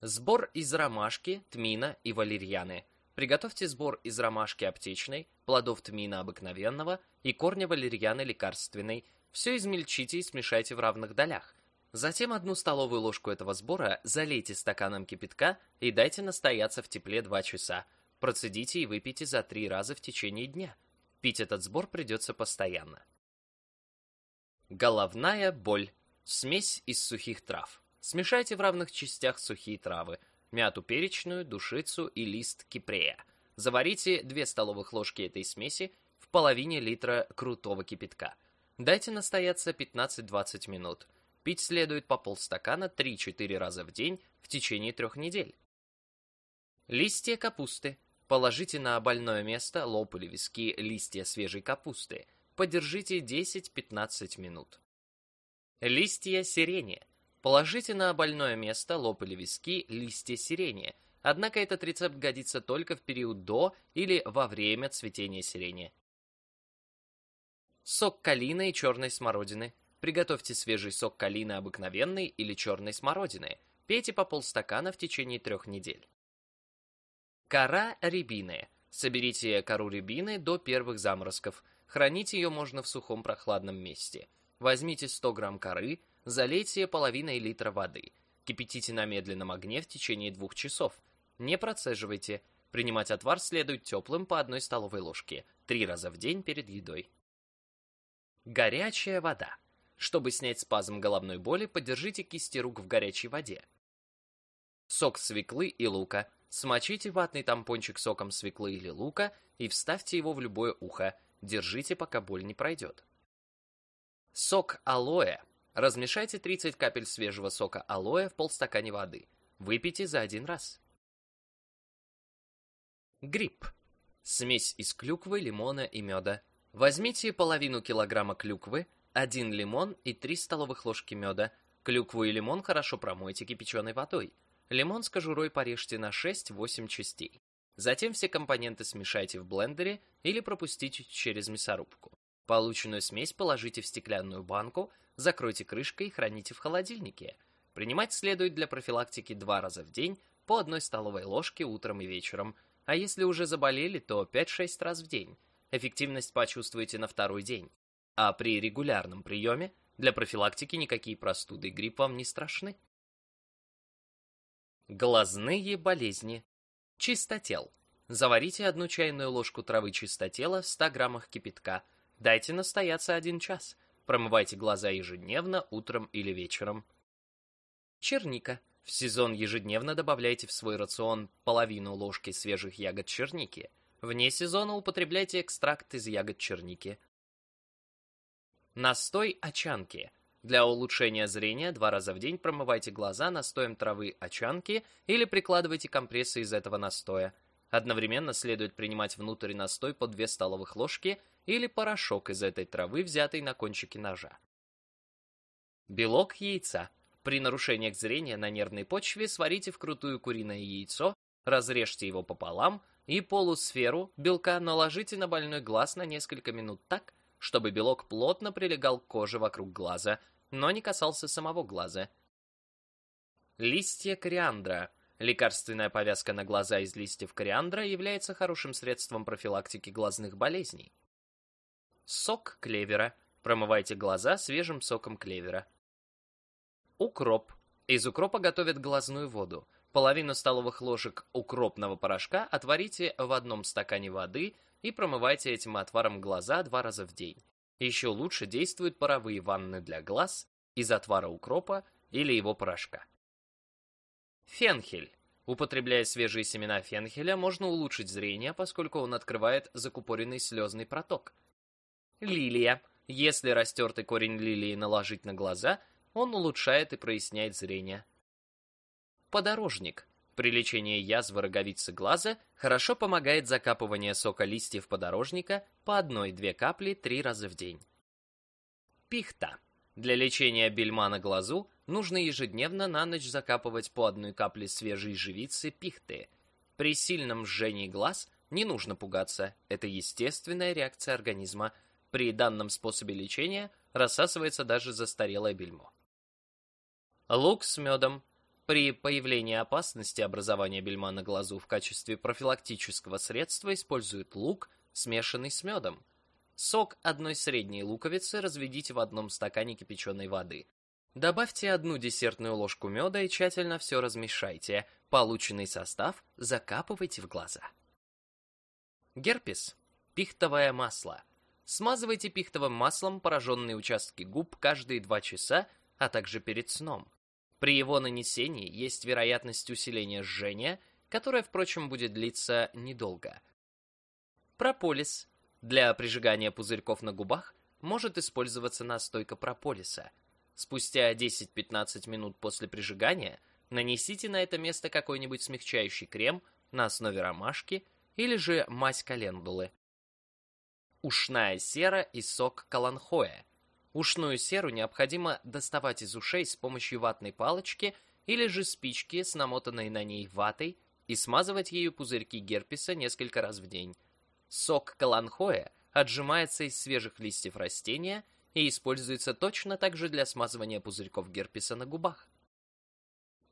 Сбор из ромашки, тмина и валерьяны – Приготовьте сбор из ромашки аптечной, плодов тмина обыкновенного и корня валерьяны лекарственной. Все измельчите и смешайте в равных долях. Затем одну столовую ложку этого сбора залейте стаканом кипятка и дайте настояться в тепле 2 часа. Процедите и выпейте за 3 раза в течение дня. Пить этот сбор придется постоянно. Головная боль. Смесь из сухих трав. Смешайте в равных частях сухие травы мяту перечную, душицу и лист кипрея. Заварите 2 столовых ложки этой смеси в половине литра крутого кипятка. Дайте настояться 15-20 минут. Пить следует по полстакана 3-4 раза в день в течение трех недель. Листья капусты. Положите на больное место, лоб или виски, листья свежей капусты. Подержите 10-15 минут. Листья сирени. Положите на больное место, лоб или виски, листья сирени. Однако этот рецепт годится только в период до или во время цветения сирени. Сок калины и черной смородины. Приготовьте свежий сок калины обыкновенной или черной смородины. Пейте по полстакана в течение трех недель. Кора рябины. Соберите кору рябины до первых заморозков. Хранить ее можно в сухом прохладном месте. Возьмите 100 грамм коры, Залейте половиной литра воды. Кипятите на медленном огне в течение двух часов. Не процеживайте. Принимать отвар следует теплым по одной столовой ложке, три раза в день перед едой. Горячая вода. Чтобы снять спазм головной боли, подержите кисти рук в горячей воде. Сок свеклы и лука. Смочите ватный тампончик соком свеклы или лука и вставьте его в любое ухо. Держите, пока боль не пройдет. Сок алоэ Размешайте 30 капель свежего сока алоэ в полстакане воды. Выпейте за один раз. Гриб. Смесь из клюквы, лимона и меда. Возьмите половину килограмма клюквы, один лимон и 3 столовых ложки меда. Клюкву и лимон хорошо промойте кипяченой водой. Лимон с кожурой порежьте на 6-8 частей. Затем все компоненты смешайте в блендере или пропустите через мясорубку. Полученную смесь положите в стеклянную банку, закройте крышкой и храните в холодильнике. принимать следует для профилактики два раза в день по одной столовой ложке утром и вечером, а если уже заболели, то 5-6 раз в день. Эффективность почувствуете на второй день. А при регулярном приеме для профилактики никакие простуды и грипп вам не страшны. Глазные болезни. Чистотел. Заварите одну чайную ложку травы чистотела в 100 граммах кипятка. Дайте настояться один час. Промывайте глаза ежедневно, утром или вечером. Черника. В сезон ежедневно добавляйте в свой рацион половину ложки свежих ягод черники. Вне сезона употребляйте экстракт из ягод черники. Настой очанки. Для улучшения зрения два раза в день промывайте глаза настоем травы очанки или прикладывайте компрессы из этого настоя. Одновременно следует принимать внутрь настой по 2 столовых ложки или порошок из этой травы, взятый на кончике ножа. Белок яйца. При нарушениях зрения на нервной почве сварите вкрутую куриное яйцо, разрежьте его пополам и полусферу белка наложите на больной глаз на несколько минут так, чтобы белок плотно прилегал к коже вокруг глаза, но не касался самого глаза. Листья кориандра. Лекарственная повязка на глаза из листьев кориандра является хорошим средством профилактики глазных болезней. Сок клевера. Промывайте глаза свежим соком клевера. Укроп. Из укропа готовят глазную воду. Половину столовых ложек укропного порошка отварите в одном стакане воды и промывайте этим отваром глаза два раза в день. Еще лучше действуют паровые ванны для глаз из отвара укропа или его порошка. Фенхель. Употребляя свежие семена фенхеля, можно улучшить зрение, поскольку он открывает закупоренный слезный проток. Лилия. Если растертый корень лилии наложить на глаза, он улучшает и проясняет зрение. Подорожник. При лечении язвы роговицы глаза хорошо помогает закапывание сока листьев подорожника по одной-две капли три раза в день. Пихта. Для лечения бельма на глазу нужно ежедневно на ночь закапывать по одной капле свежей живицы пихты. При сильном жжении глаз не нужно пугаться, это естественная реакция организма. При данном способе лечения рассасывается даже застарелое бельмо. Лук с медом при появлении опасности образования бельма на глазу в качестве профилактического средства используют лук, смешанный с медом. Сок одной средней луковицы разведите в одном стакане кипяченой воды. Добавьте одну десертную ложку меда и тщательно все размешайте. Полученный состав закапывайте в глаза. Герпес. Пихтовое масло. Смазывайте пихтовым маслом пораженные участки губ каждые 2 часа, а также перед сном. При его нанесении есть вероятность усиления жжения, которое, впрочем, будет длиться недолго. Прополис. Для прижигания пузырьков на губах может использоваться настойка прополиса. Спустя 10-15 минут после прижигания нанесите на это место какой-нибудь смягчающий крем на основе ромашки или же мазь календулы. Ушная сера и сок каланхоя – Ушную серу необходимо доставать из ушей с помощью ватной палочки или же спички с намотанной на ней ватой и смазывать ею пузырьки герпеса несколько раз в день. Сок каланхоя отжимается из свежих листьев растения и используется точно так же для смазывания пузырьков герпеса на губах.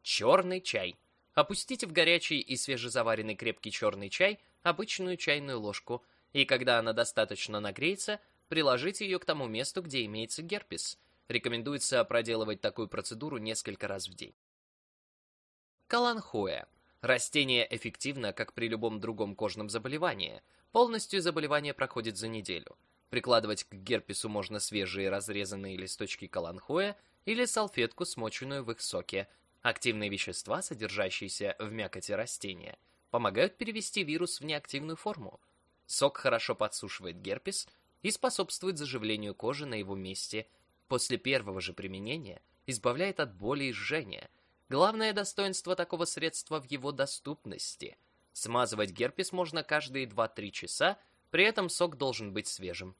Черный чай. Опустите в горячий и свежезаваренный крепкий черный чай обычную чайную ложку, и когда она достаточно нагреется, приложите ее к тому месту, где имеется герпес. Рекомендуется проделывать такую процедуру несколько раз в день. Каланхоя. Растение эффективно, как при любом другом кожном заболевании. Полностью заболевание проходит за неделю. Прикладывать к герпесу можно свежие разрезанные листочки каланхоя или салфетку, смоченную в их соке. Активные вещества, содержащиеся в мякоти растения, помогают перевести вирус в неактивную форму. Сок хорошо подсушивает герпес, и способствует заживлению кожи на его месте. После первого же применения избавляет от боли и жжения. Главное достоинство такого средства в его доступности. Смазывать герпес можно каждые 2-3 часа, при этом сок должен быть свежим.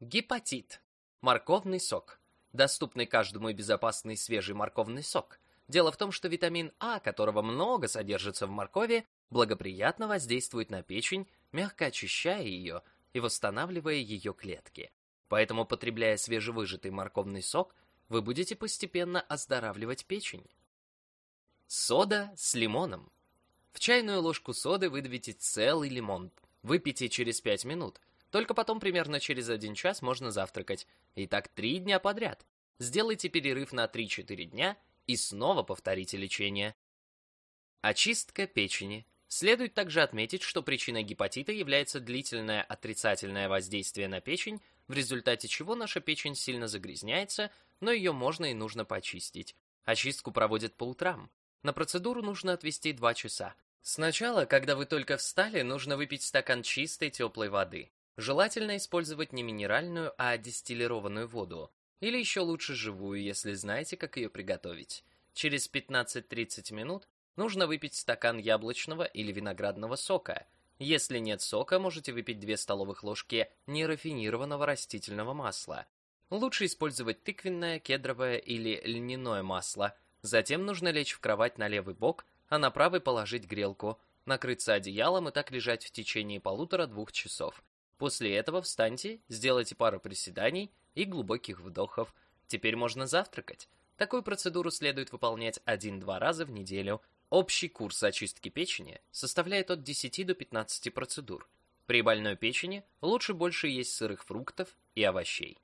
Гепатит. Морковный сок. Доступный каждому и безопасный свежий морковный сок. Дело в том, что витамин А, которого много содержится в моркови, благоприятно воздействует на печень мягко очищая ее и восстанавливая ее клетки. Поэтому, потребляя свежевыжатый морковный сок, вы будете постепенно оздоравливать печень. Сода с лимоном. В чайную ложку соды выдавите целый лимон. Выпейте через 5 минут. Только потом примерно через 1 час можно завтракать. И так 3 дня подряд. Сделайте перерыв на 3-4 дня и снова повторите лечение. Очистка печени. Следует также отметить, что причиной гепатита является длительное отрицательное воздействие на печень, в результате чего наша печень сильно загрязняется, но ее можно и нужно почистить. Очистку проводят по утрам. На процедуру нужно отвести 2 часа. Сначала, когда вы только встали, нужно выпить стакан чистой теплой воды. Желательно использовать не минеральную, а дистиллированную воду. Или еще лучше живую, если знаете, как ее приготовить. Через 15-30 минут нужно выпить стакан яблочного или виноградного сока. Если нет сока, можете выпить 2 столовых ложки нерафинированного растительного масла. Лучше использовать тыквенное, кедровое или льняное масло. Затем нужно лечь в кровать на левый бок, а на правый положить грелку, накрыться одеялом и так лежать в течение полутора-двух часов. После этого встаньте, сделайте пару приседаний и глубоких вдохов. Теперь можно завтракать. Такую процедуру следует выполнять 1-2 раза в неделю, Общий курс очистки печени составляет от 10 до 15 процедур. При больной печени лучше больше есть сырых фруктов и овощей.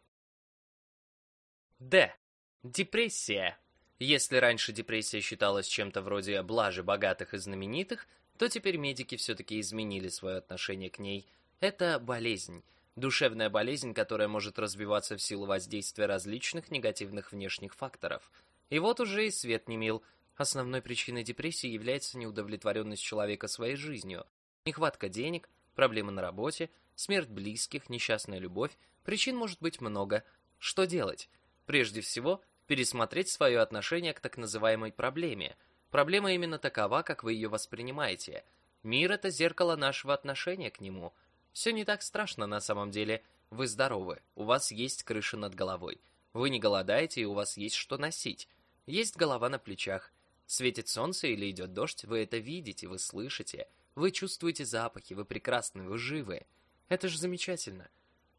Д. Депрессия. Если раньше депрессия считалась чем-то вроде блажи богатых и знаменитых, то теперь медики все-таки изменили свое отношение к ней. Это болезнь. Душевная болезнь, которая может развиваться в силу воздействия различных негативных внешних факторов. И вот уже и свет не мил – Основной причиной депрессии является неудовлетворенность человека своей жизнью, нехватка денег, проблемы на работе, смерть близких, несчастная любовь. Причин может быть много. Что делать? Прежде всего, пересмотреть свое отношение к так называемой проблеме. Проблема именно такова, как вы ее воспринимаете. Мир — это зеркало нашего отношения к нему. Все не так страшно на самом деле. Вы здоровы, у вас есть крыша над головой. Вы не голодаете, и у вас есть что носить. Есть голова на плечах. Светит солнце или идет дождь, вы это видите, вы слышите, вы чувствуете запахи, вы прекрасны, вы живы. Это же замечательно.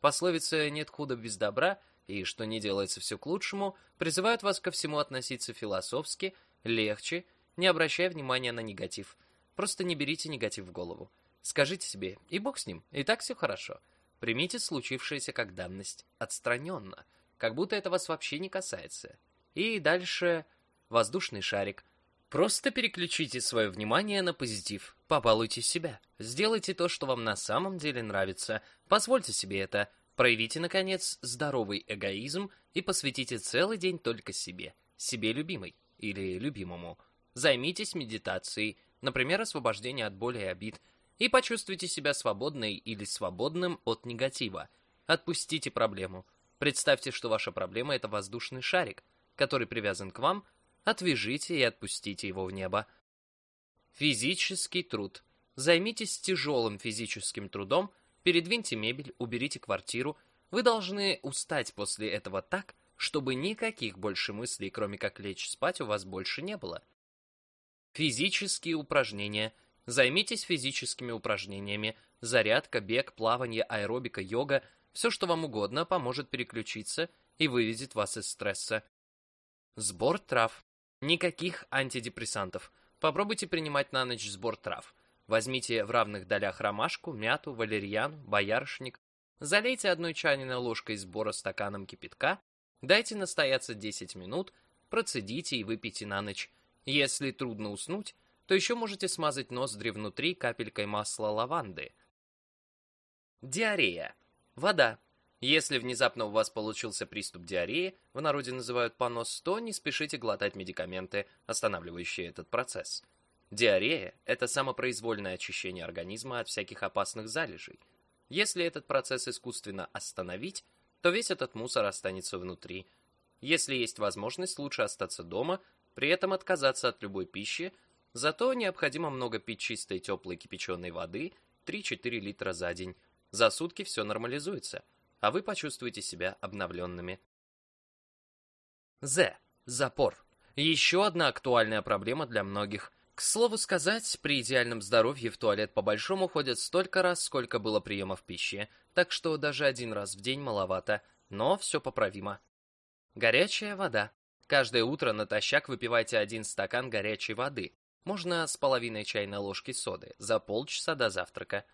Пословица «нет худа без добра» и «что не делается все к лучшему» призывают вас ко всему относиться философски, легче, не обращая внимания на негатив. Просто не берите негатив в голову. Скажите себе, и бог с ним, и так все хорошо. Примите случившееся как данность, отстраненно, как будто это вас вообще не касается. И дальше воздушный шарик. Просто переключите свое внимание на позитив. Побалуйте себя. Сделайте то, что вам на самом деле нравится. Позвольте себе это. Проявите, наконец, здоровый эгоизм и посвятите целый день только себе. Себе любимой или любимому. Займитесь медитацией, например, освобождение от боли и обид, и почувствуйте себя свободной или свободным от негатива. Отпустите проблему. Представьте, что ваша проблема — это воздушный шарик, который привязан к вам — Отвяжите и отпустите его в небо. Физический труд. Займитесь тяжелым физическим трудом, передвиньте мебель, уберите квартиру. Вы должны устать после этого так, чтобы никаких больше мыслей, кроме как лечь спать, у вас больше не было. Физические упражнения. Займитесь физическими упражнениями. Зарядка, бег, плавание, аэробика, йога. Все, что вам угодно, поможет переключиться и выведет вас из стресса. Сбор трав. Никаких антидепрессантов. Попробуйте принимать на ночь сбор трав. Возьмите в равных долях ромашку, мяту, валерьян, боярышник. Залейте одной чайной ложкой сбора стаканом кипятка. Дайте настояться 10 минут. Процедите и выпейте на ночь. Если трудно уснуть, то еще можете смазать ноздри внутри капелькой масла лаванды. Диарея. Вода. Если внезапно у вас получился приступ диареи, в народе называют понос, то не спешите глотать медикаменты, останавливающие этот процесс. Диарея – это самопроизвольное очищение организма от всяких опасных залежей. Если этот процесс искусственно остановить, то весь этот мусор останется внутри. Если есть возможность, лучше остаться дома, при этом отказаться от любой пищи, зато необходимо много пить чистой теплой кипяченой воды 3-4 литра за день. За сутки все нормализуется – а вы почувствуете себя обновленными. З. Запор. Еще одна актуальная проблема для многих. К слову сказать, при идеальном здоровье в туалет по-большому ходят столько раз, сколько было приемов пищи, так что даже один раз в день маловато, но все поправимо. Горячая вода. Каждое утро натощак выпивайте один стакан горячей воды. Можно с половиной чайной ложки соды за полчаса до завтрака.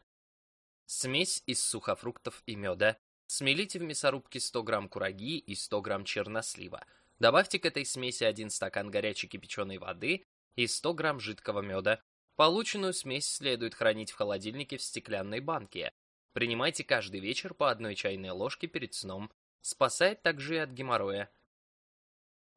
Смесь из сухофруктов и меда. Смелите в мясорубке 100 грамм кураги и 100 грамм чернослива. Добавьте к этой смеси один стакан горячей кипяченой воды и 100 грамм жидкого меда. Полученную смесь следует хранить в холодильнике в стеклянной банке. Принимайте каждый вечер по одной чайной ложке перед сном. Спасает также и от геморроя.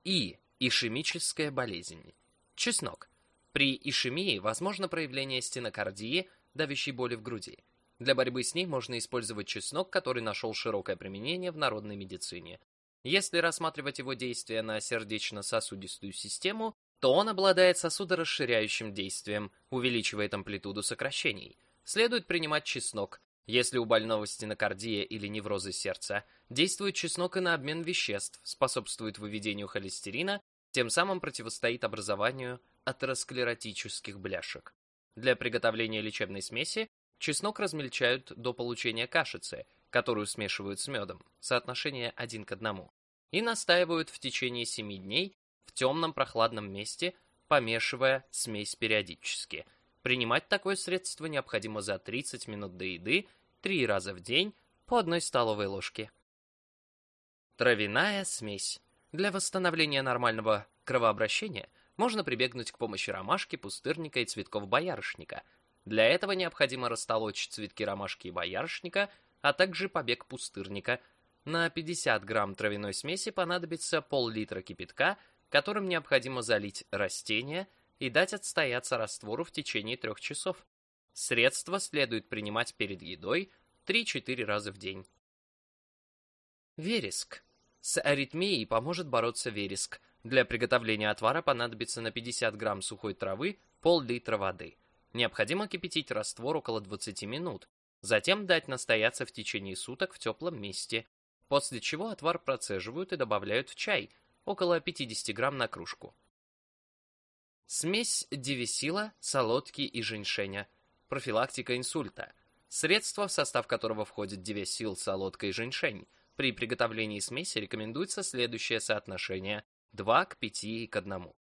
И. Ишемическая болезнь. Чеснок. При ишемии возможно проявление стенокардии, давящей боли в груди. Для борьбы с ней можно использовать чеснок, который нашел широкое применение в народной медицине. Если рассматривать его действие на сердечно-сосудистую систему, то он обладает сосудорасширяющим действием, увеличивает амплитуду сокращений. Следует принимать чеснок. Если у больного стенокардия или неврозы сердца, действует чеснок и на обмен веществ, способствует выведению холестерина, тем самым противостоит образованию атеросклеротических бляшек. Для приготовления лечебной смеси чеснок размельчают до получения кашицы, которую смешивают с медом, соотношение 1 к 1, и настаивают в течение 7 дней в темном прохладном месте, помешивая смесь периодически. Принимать такое средство необходимо за 30 минут до еды, 3 раза в день, по одной столовой ложке. Травяная смесь. Для восстановления нормального кровообращения можно прибегнуть к помощи ромашки, пустырника и цветков боярышника. Для этого необходимо растолочь цветки ромашки и боярышника, а также побег пустырника. На 50 грамм травяной смеси понадобится пол-литра кипятка, которым необходимо залить растения и дать отстояться раствору в течение трех часов. Средство следует принимать перед едой 3-4 раза в день. Вереск. С аритмией поможет бороться вереск. Для приготовления отвара понадобится на 50 грамм сухой травы пол-литра воды. Необходимо кипятить раствор около 20 минут, затем дать настояться в течение суток в теплом месте, после чего отвар процеживают и добавляют в чай, около 50 грамм на кружку. Смесь девисила, солодки и женьшеня. Профилактика инсульта. Средство, в состав которого входит девисил, солодка и женьшень. При приготовлении смеси рекомендуется следующее соотношение 2 к 5 к 1.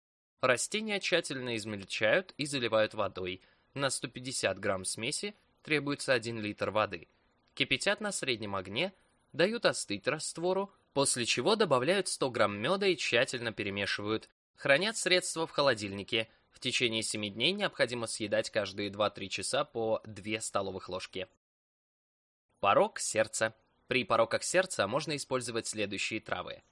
Растения тщательно измельчают и заливают водой. На 150 грамм смеси требуется 1 литр воды. Кипятят на среднем огне, дают остыть раствору, после чего добавляют 100 грамм меда и тщательно перемешивают. Хранят средства в холодильнике. В течение 7 дней необходимо съедать каждые 2-3 часа по 2 столовых ложки. Порог сердца. При пороках сердца можно использовать следующие травы.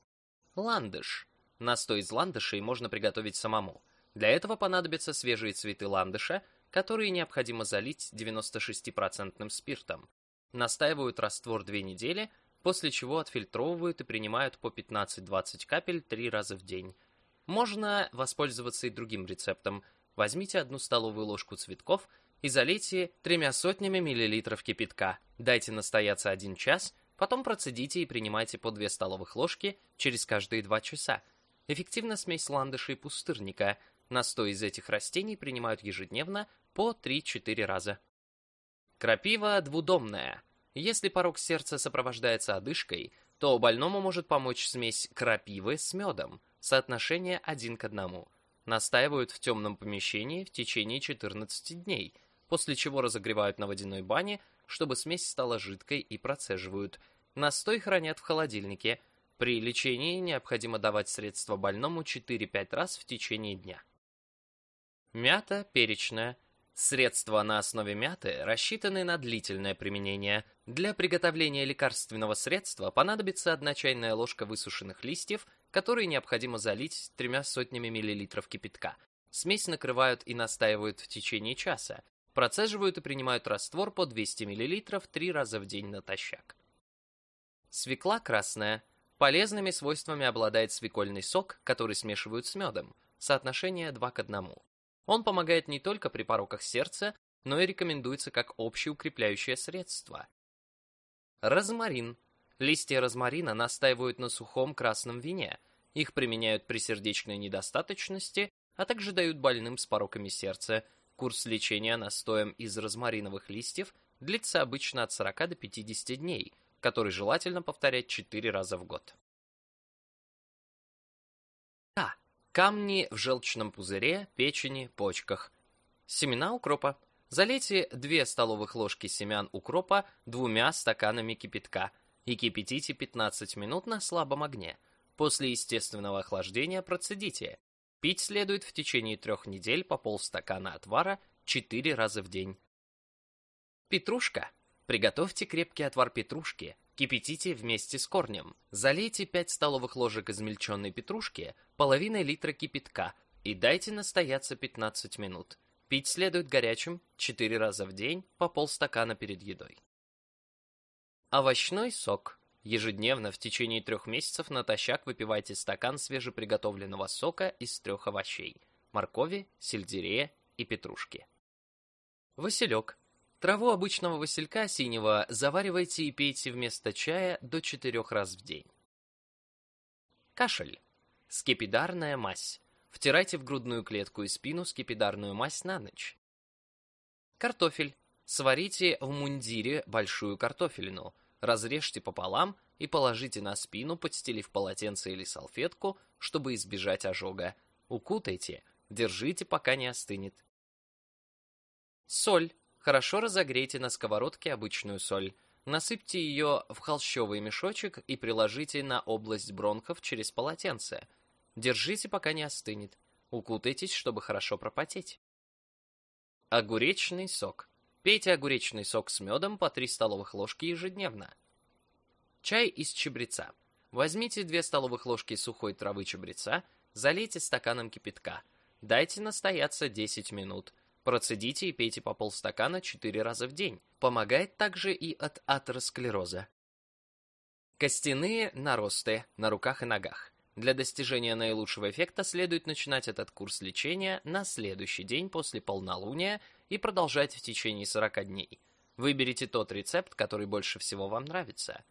Ландыш. Настой из ландышей можно приготовить самому. Для этого понадобятся свежие цветы ландыша, которые необходимо залить 96% спиртом. Настаивают раствор 2 недели, после чего отфильтровывают и принимают по 15-20 капель 3 раза в день. Можно воспользоваться и другим рецептом. Возьмите одну столовую ложку цветков и залейте тремя сотнями миллилитров кипятка. Дайте настояться 1 час, потом процедите и принимайте по 2 столовых ложки через каждые 2 часа. Эффективна смесь ландыша и пустырника. Настой из этих растений принимают ежедневно по 3-4 раза. Крапива двудомная. Если порог сердца сопровождается одышкой, то больному может помочь смесь крапивы с медом, соотношение 1 к 1. Настаивают в темном помещении в течение 14 дней, после чего разогревают на водяной бане, чтобы смесь стала жидкой и процеживают. Настой хранят в холодильнике – при лечении необходимо давать средства больному 4-5 раз в течение дня. Мята перечная. Средства на основе мяты рассчитаны на длительное применение. Для приготовления лекарственного средства понадобится одна чайная ложка высушенных листьев, которые необходимо залить тремя сотнями миллилитров кипятка. Смесь накрывают и настаивают в течение часа. Процеживают и принимают раствор по 200 мл три раза в день натощак. Свекла красная – Полезными свойствами обладает свекольный сок, который смешивают с медом, соотношение 2 к 1. Он помогает не только при пороках сердца, но и рекомендуется как общеукрепляющее средство. Розмарин. Листья розмарина настаивают на сухом красном вине. Их применяют при сердечной недостаточности, а также дают больным с пороками сердца. Курс лечения настоем из розмариновых листьев длится обычно от 40 до 50 дней – который желательно повторять 4 раза в год. Камни в желчном пузыре, печени, почках. Семена укропа. Залейте 2 столовых ложки семян укропа двумя стаканами кипятка и кипятите 15 минут на слабом огне. После естественного охлаждения процедите. Пить следует в течение трех недель по полстакана отвара 4 раза в день. Петрушка. Приготовьте крепкий отвар петрушки. Кипятите вместе с корнем. Залейте 5 столовых ложек измельченной петрушки, половиной литра кипятка и дайте настояться 15 минут. Пить следует горячим 4 раза в день по полстакана перед едой. Овощной сок. Ежедневно в течение трех месяцев натощак выпивайте стакан свежеприготовленного сока из трех овощей – моркови, сельдерея и петрушки. Василек. Траву обычного василька синего заваривайте и пейте вместо чая до 4 раз в день. Кашель. Скипидарная мазь. Втирайте в грудную клетку и спину скипидарную мазь на ночь. Картофель. Сварите в мундире большую картофелину – разрежьте пополам и положите на спину, подстелив полотенце или салфетку, чтобы избежать ожога. Укутайте, держите, пока не остынет. Соль. Хорошо разогрейте на сковородке обычную соль. Насыпьте ее в холщовый мешочек и приложите на область бронхов через полотенце. Держите, пока не остынет. Укутайтесь, чтобы хорошо пропотеть. Огуречный сок. Пейте огуречный сок с медом по 3 столовых ложки ежедневно. Чай из чабреца. Возьмите 2 столовых ложки сухой травы чабреца, залейте стаканом кипятка. Дайте настояться 10 минут. Процедите и пейте по полстакана 4 раза в день. Помогает также и от атеросклероза. Костяные наросты на руках и ногах. Для достижения наилучшего эффекта следует начинать этот курс лечения на следующий день после полнолуния и продолжать в течение 40 дней. Выберите тот рецепт, который больше всего вам нравится.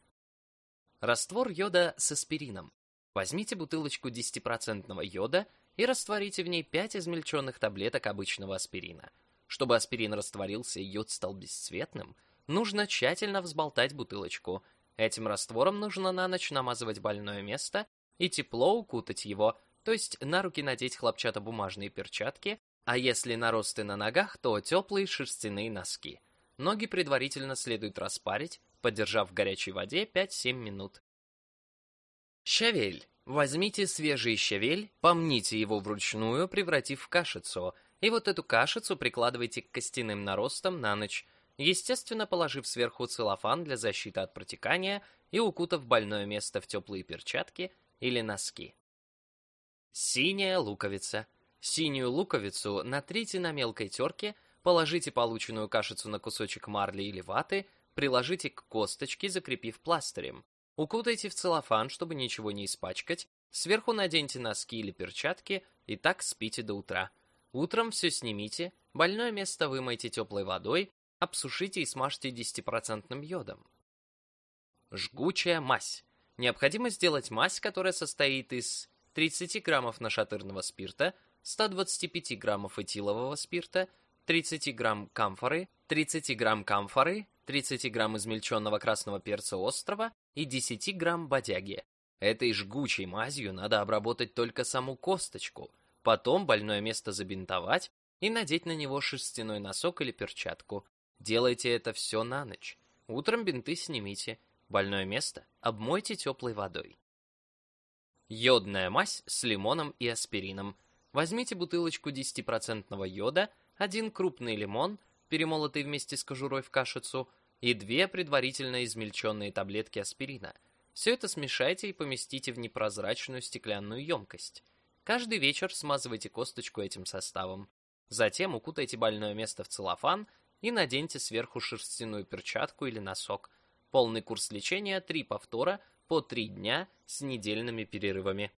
Раствор йода с аспирином. Возьмите бутылочку 10% йода и растворите в ней 5 измельченных таблеток обычного аспирина. Чтобы аспирин растворился и йод стал бесцветным, нужно тщательно взболтать бутылочку. Этим раствором нужно на ночь намазывать больное место и тепло укутать его, то есть на руки надеть хлопчатобумажные перчатки а если наросты на ногах, то теплые шерстяные носки. Ноги предварительно следует распарить, подержав в горячей воде 5-7 минут. Щавель. Возьмите свежий щавель, помните его вручную, превратив в кашицу, и вот эту кашицу прикладывайте к костяным наростам на ночь, естественно, положив сверху целлофан для защиты от протекания и укутав больное место в теплые перчатки или носки. Синяя луковица. Синюю луковицу натрите на мелкой терке, положите полученную кашицу на кусочек марли или ваты, приложите к косточке, закрепив пластырем. Укутайте в целлофан, чтобы ничего не испачкать, сверху наденьте носки или перчатки и так спите до утра. Утром все снимите, больное место вымойте теплой водой, обсушите и смажьте 10% йодом. Жгучая мазь. Необходимо сделать мазь, которая состоит из 30 граммов нашатырного спирта, 125 граммов этилового спирта, 30 грамм камфоры, 30 грамм камфоры, 30 грамм измельченного красного перца острова и 10 грамм бодяги. Этой жгучей мазью надо обработать только саму косточку, потом больное место забинтовать и надеть на него шерстяной носок или перчатку. Делайте это все на ночь. Утром бинты снимите, больное место обмойте теплой водой. Йодная мазь с лимоном и аспирином – Возьмите бутылочку 10% йода, один крупный лимон, перемолотый вместе с кожурой в кашицу, и две предварительно измельченные таблетки аспирина. Все это смешайте и поместите в непрозрачную стеклянную емкость. Каждый вечер смазывайте косточку этим составом. Затем укутайте больное место в целлофан и наденьте сверху шерстяную перчатку или носок. Полный курс лечения 3 повтора по 3 дня с недельными перерывами.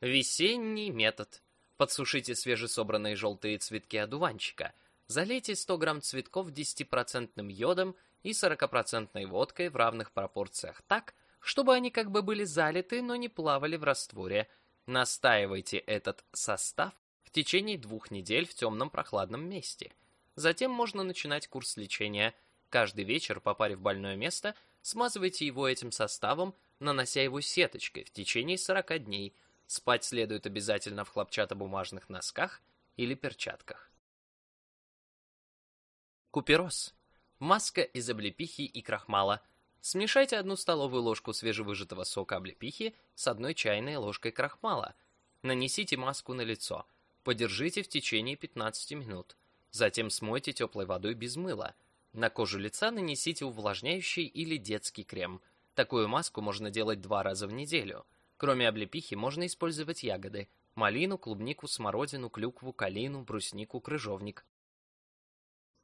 Весенний метод. Подсушите свежесобранные желтые цветки одуванчика. Залейте 100 грамм цветков 10% йодом и 40% водкой в равных пропорциях так, чтобы они как бы были залиты, но не плавали в растворе. Настаивайте этот состав в течение двух недель в темном прохладном месте. Затем можно начинать курс лечения. Каждый вечер, попарив больное место, смазывайте его этим составом, нанося его сеточкой в течение 40 дней – Спать следует обязательно в хлопчатобумажных носках или перчатках. Купероз. Маска из облепихи и крахмала. Смешайте одну столовую ложку свежевыжатого сока облепихи с одной чайной ложкой крахмала. Нанесите маску на лицо. Подержите в течение 15 минут. Затем смойте теплой водой без мыла. На кожу лица нанесите увлажняющий или детский крем. Такую маску можно делать два раза в неделю. Кроме облепихи можно использовать ягоды: малину, клубнику, смородину, клюкву, калину, бруснику, крыжовник.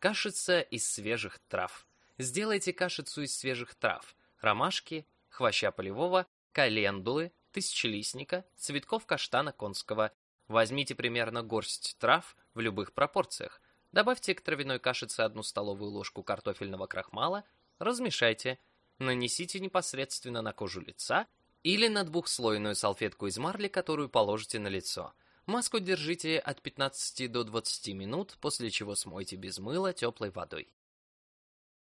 Кашица из свежих трав. Сделайте кашицу из свежих трав: ромашки, хвоща полевого, календулы, тысячелистника, цветков каштана конского. Возьмите примерно горсть трав в любых пропорциях. Добавьте к травяной кашице одну столовую ложку картофельного крахмала, размешайте, нанесите непосредственно на кожу лица или на двухслойную салфетку из марли, которую положите на лицо. Маску держите от 15 до 20 минут, после чего смойте без мыла теплой водой.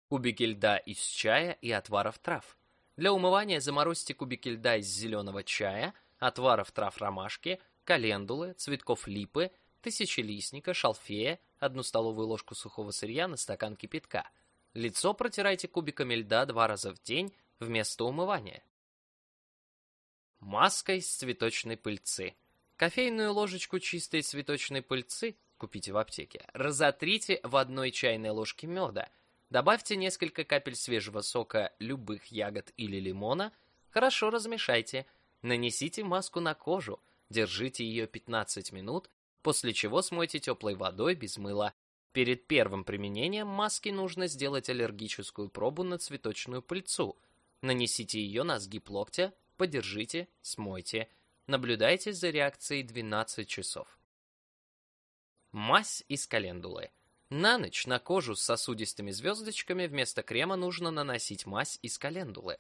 Кубики льда из чая и отваров трав. Для умывания заморозьте кубики льда из зеленого чая, отваров трав ромашки, календулы, цветков липы, тысячелистника, шалфея, одну столовую ложку сухого сырья на стакан кипятка. Лицо протирайте кубиками льда два раза в день вместо умывания. Маска из цветочной пыльцы. Кофейную ложечку чистой цветочной пыльцы купите в аптеке. Разотрите в одной чайной ложке меда. Добавьте несколько капель свежего сока любых ягод или лимона. Хорошо размешайте. Нанесите маску на кожу. Держите ее 15 минут после чего смойте теплой водой без мыла. Перед первым применением маски нужно сделать аллергическую пробу на цветочную пыльцу. Нанесите ее на сгиб локтя, подержите, смойте. Наблюдайте за реакцией 12 часов. Мазь из календулы. На ночь на кожу с сосудистыми звездочками вместо крема нужно наносить мазь из календулы.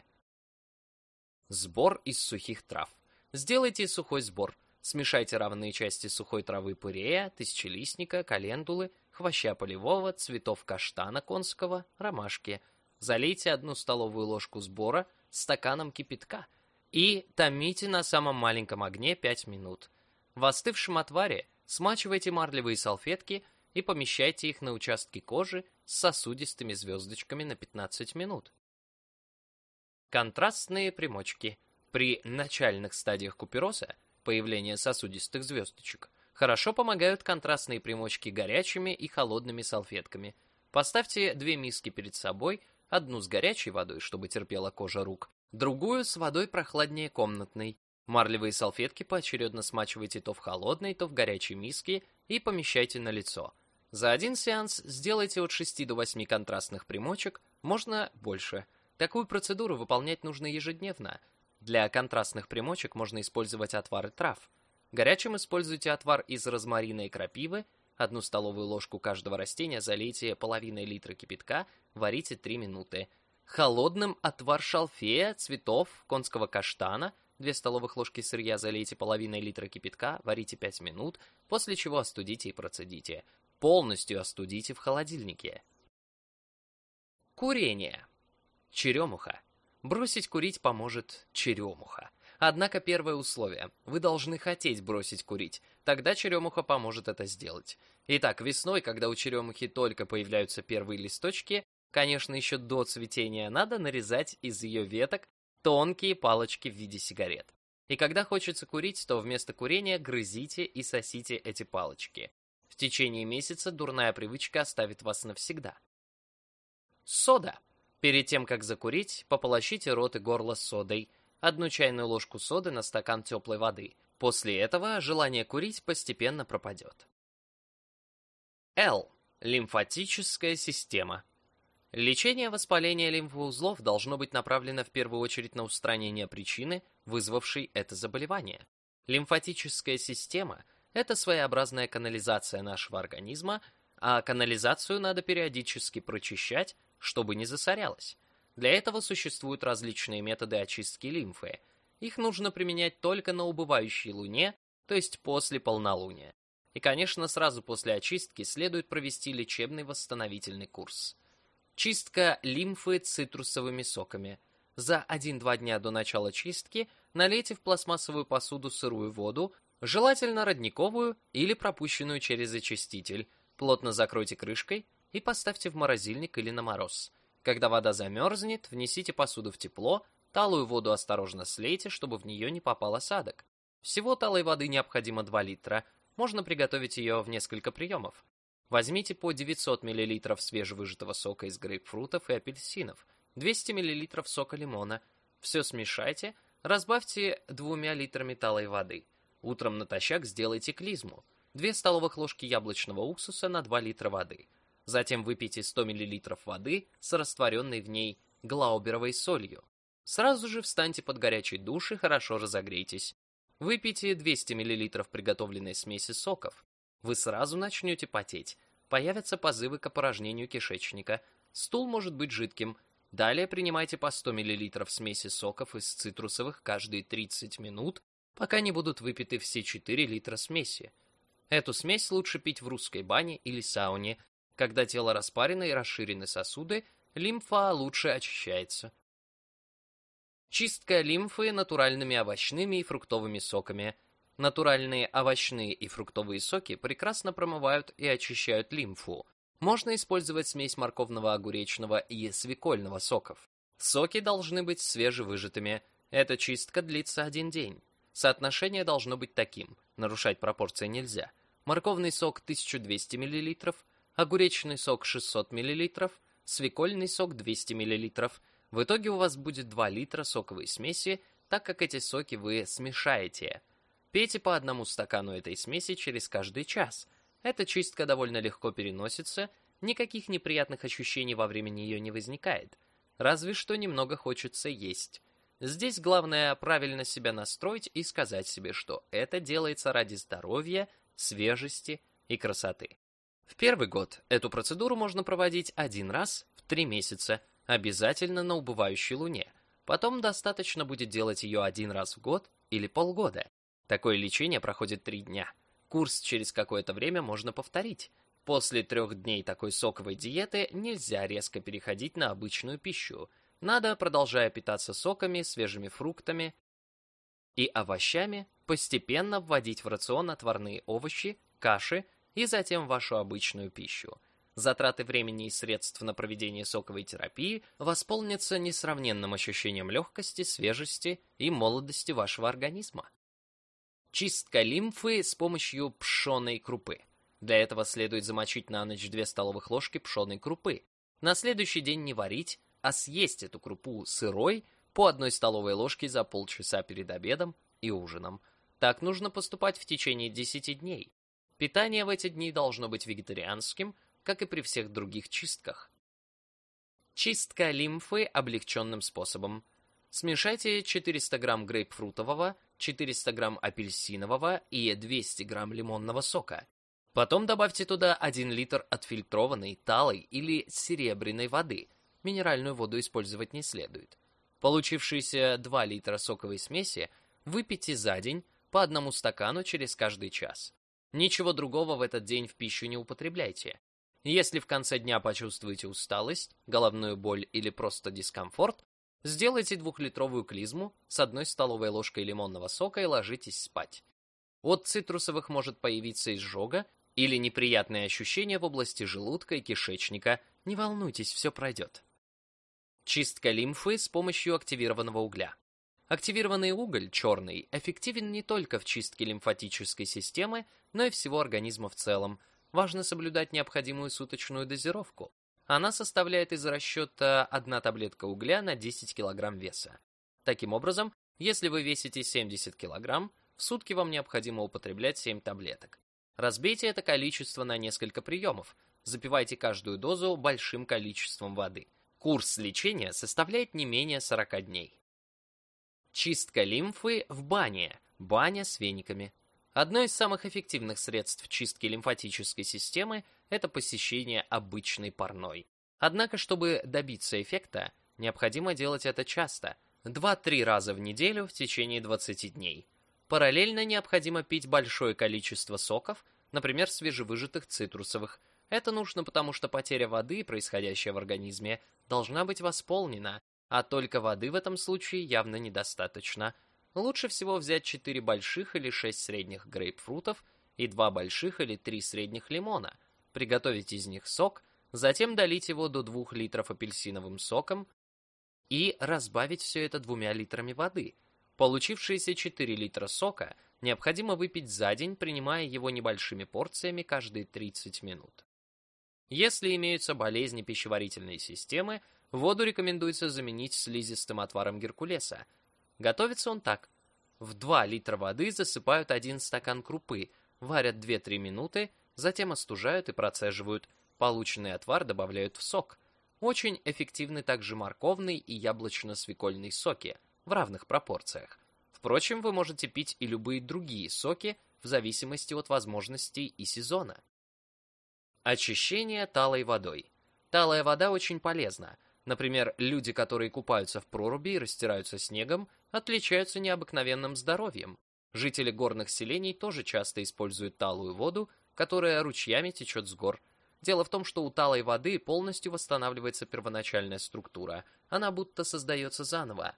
Сбор из сухих трав. Сделайте сухой сбор. Смешайте равные части сухой травы пырея, тысячелистника, календулы, хвоща полевого, цветов каштана конского, ромашки. Залейте одну столовую ложку сбора стаканом кипятка и томите на самом маленьком огне 5 минут. В остывшем отваре смачивайте марлевые салфетки и помещайте их на участки кожи с сосудистыми звездочками на 15 минут. Контрастные примочки. При начальных стадиях купероза появления сосудистых звездочек, хорошо помогают контрастные примочки горячими и холодными салфетками. Поставьте две миски перед собой, одну с горячей водой, чтобы терпела кожа рук, другую с водой прохладнее комнатной. Марлевые салфетки поочередно смачивайте то в холодной, то в горячей миске и помещайте на лицо. За один сеанс сделайте от 6 до 8 контрастных примочек, можно больше. Такую процедуру выполнять нужно ежедневно – для контрастных примочек можно использовать отвары трав. Горячим используйте отвар из розмарина и крапивы, одну столовую ложку каждого растения залейте половиной литра кипятка, варите 3 минуты. Холодным отвар шалфея, цветов, конского каштана, 2 столовых ложки сырья залейте половиной литра кипятка, варите 5 минут, после чего остудите и процедите. Полностью остудите в холодильнике. Курение. Черемуха. Бросить курить поможет черемуха. Однако первое условие – вы должны хотеть бросить курить, тогда черемуха поможет это сделать. Итак, весной, когда у черемухи только появляются первые листочки, конечно, еще до цветения, надо нарезать из ее веток тонкие палочки в виде сигарет. И когда хочется курить, то вместо курения грызите и сосите эти палочки. В течение месяца дурная привычка оставит вас навсегда. Сода. Перед тем, как закурить, пополощите рот и горло содой. Одну чайную ложку соды на стакан теплой воды. После этого желание курить постепенно пропадет. Л. Лимфатическая система. Лечение воспаления лимфоузлов должно быть направлено в первую очередь на устранение причины, вызвавшей это заболевание. Лимфатическая система – это своеобразная канализация нашего организма, а канализацию надо периодически прочищать, чтобы не засорялось. Для этого существуют различные методы очистки лимфы. Их нужно применять только на убывающей луне, то есть после полнолуния. И, конечно, сразу после очистки следует провести лечебный восстановительный курс. Чистка лимфы цитрусовыми соками. За 1-2 дня до начала чистки налейте в пластмассовую посуду сырую воду, желательно родниковую или пропущенную через очиститель, плотно закройте крышкой и поставьте в морозильник или на мороз. Когда вода замерзнет, внесите посуду в тепло, талую воду осторожно слейте, чтобы в нее не попал осадок. Всего талой воды необходимо 2 литра, можно приготовить ее в несколько приемов. Возьмите по 900 мл свежевыжатого сока из грейпфрутов и апельсинов, 200 мл сока лимона. Все смешайте, разбавьте двумя литрами талой воды. Утром натощак сделайте клизму. 2 столовых ложки яблочного уксуса на 2 литра воды. Затем выпейте 100 мл воды с растворенной в ней глауберовой солью. Сразу же встаньте под горячий душ и хорошо разогрейтесь. Выпейте 200 мл приготовленной смеси соков вы сразу начнете потеть, появятся позывы к опорожнению кишечника, стул может быть жидким. Далее принимайте по 100 мл смеси соков из цитрусовых каждые 30 минут, пока не будут выпиты все 4 литра смеси. Эту смесь лучше пить в русской бане или сауне. Когда тело распарено и расширены сосуды, лимфа лучше очищается. Чистка лимфы натуральными овощными и фруктовыми соками – Натуральные овощные и фруктовые соки прекрасно промывают и очищают лимфу. Можно использовать смесь морковного, огуречного и свекольного соков. Соки должны быть свежевыжатыми. Эта чистка длится один день. Соотношение должно быть таким. Нарушать пропорции нельзя. Морковный сок 1200 мл, огуречный сок 600 мл, свекольный сок 200 мл. В итоге у вас будет 2 литра соковой смеси, так как эти соки вы смешаете – Пейте по одному стакану этой смеси через каждый час. Эта чистка довольно легко переносится, никаких неприятных ощущений во время нее не возникает. Разве что немного хочется есть. Здесь главное правильно себя настроить и сказать себе, что это делается ради здоровья, свежести и красоты. В первый год эту процедуру можно проводить один раз в три месяца, обязательно на убывающей луне. Потом достаточно будет делать ее один раз в год или полгода. Такое лечение проходит три дня. Курс через какое-то время можно повторить. После трех дней такой соковой диеты нельзя резко переходить на обычную пищу. Надо, продолжая питаться соками, свежими фруктами и овощами, постепенно вводить в рацион отварные овощи, каши и затем вашу обычную пищу. Затраты времени и средств на проведение соковой терапии восполнятся несравненным ощущением легкости, свежести и молодости вашего организма. Чистка лимфы с помощью пшеной крупы. Для этого следует замочить на ночь 2 столовых ложки пшеной крупы. На следующий день не варить, а съесть эту крупу сырой по одной столовой ложке за полчаса перед обедом и ужином. Так нужно поступать в течение 10 дней. Питание в эти дни должно быть вегетарианским, как и при всех других чистках. Чистка лимфы облегченным способом. Смешайте 400 грамм грейпфрутового, 400 грамм апельсинового и 200 грамм лимонного сока. Потом добавьте туда 1 литр отфильтрованной, талой или серебряной воды. Минеральную воду использовать не следует. Получившиеся 2 литра соковой смеси выпейте за день по одному стакану через каждый час. Ничего другого в этот день в пищу не употребляйте. Если в конце дня почувствуете усталость, головную боль или просто дискомфорт, Сделайте двухлитровую клизму с одной столовой ложкой лимонного сока и ложитесь спать. От цитрусовых может появиться изжога или неприятные ощущения в области желудка и кишечника. Не волнуйтесь, все пройдет. Чистка лимфы с помощью активированного угля. Активированный уголь, черный, эффективен не только в чистке лимфатической системы, но и всего организма в целом. Важно соблюдать необходимую суточную дозировку. Она составляет из расчета 1 таблетка угля на 10 кг веса. Таким образом, если вы весите 70 кг, в сутки вам необходимо употреблять 7 таблеток. Разбейте это количество на несколько приемов. Запивайте каждую дозу большим количеством воды. Курс лечения составляет не менее 40 дней. Чистка лимфы в бане. Баня с вениками. Одно из самых эффективных средств чистки лимфатической системы – это посещение обычной парной. Однако, чтобы добиться эффекта, необходимо делать это часто, 2-3 раза в неделю в течение 20 дней. Параллельно необходимо пить большое количество соков, например, свежевыжатых цитрусовых. Это нужно потому, что потеря воды, происходящая в организме, должна быть восполнена, а только воды в этом случае явно недостаточно – лучше всего взять 4 больших или 6 средних грейпфрутов и 2 больших или 3 средних лимона, приготовить из них сок, затем долить его до 2 литров апельсиновым соком и разбавить все это двумя литрами воды. Получившиеся 4 литра сока необходимо выпить за день, принимая его небольшими порциями каждые 30 минут. Если имеются болезни пищеварительной системы, воду рекомендуется заменить слизистым отваром геркулеса. Готовится он так. В 2 литра воды засыпают 1 стакан крупы, варят 2-3 минуты, затем остужают и процеживают. Полученный отвар добавляют в сок. Очень эффективны также морковный и яблочно-свекольный соки в равных пропорциях. Впрочем, вы можете пить и любые другие соки в зависимости от возможностей и сезона. Очищение талой водой. Талая вода очень полезна. Например, люди, которые купаются в проруби и растираются снегом, отличаются необыкновенным здоровьем. Жители горных селений тоже часто используют талую воду, которая ручьями течет с гор. Дело в том, что у талой воды полностью восстанавливается первоначальная структура, она будто создается заново.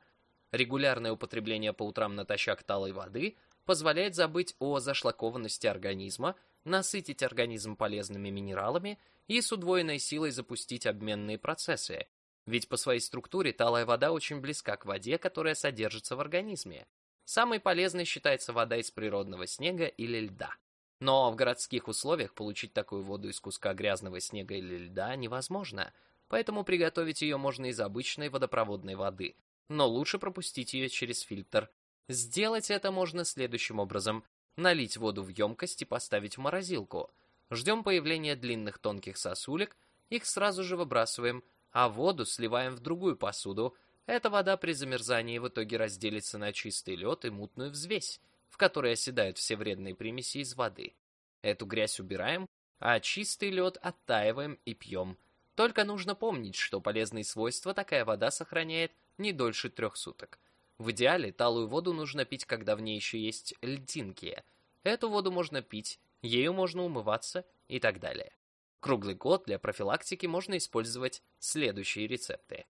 Регулярное употребление по утрам натощак талой воды позволяет забыть о зашлакованности организма, насытить организм полезными минералами и с удвоенной силой запустить обменные процессы. Ведь по своей структуре талая вода очень близка к воде, которая содержится в организме. Самой полезной считается вода из природного снега или льда. Но в городских условиях получить такую воду из куска грязного снега или льда невозможно, поэтому приготовить ее можно из обычной водопроводной воды, но лучше пропустить ее через фильтр. Сделать это можно следующим образом. Налить воду в емкость и поставить в морозилку. Ждем появления длинных тонких сосулек, их сразу же выбрасываем, а воду сливаем в другую посуду. Эта вода при замерзании в итоге разделится на чистый лед и мутную взвесь, в которой оседают все вредные примеси из воды. Эту грязь убираем, а чистый лед оттаиваем и пьем. Только нужно помнить, что полезные свойства такая вода сохраняет не дольше трех суток. В идеале талую воду нужно пить, когда в ней еще есть льдинки. Эту воду можно пить, ею можно умываться и так далее. Круглый год для профилактики можно использовать следующие рецепты.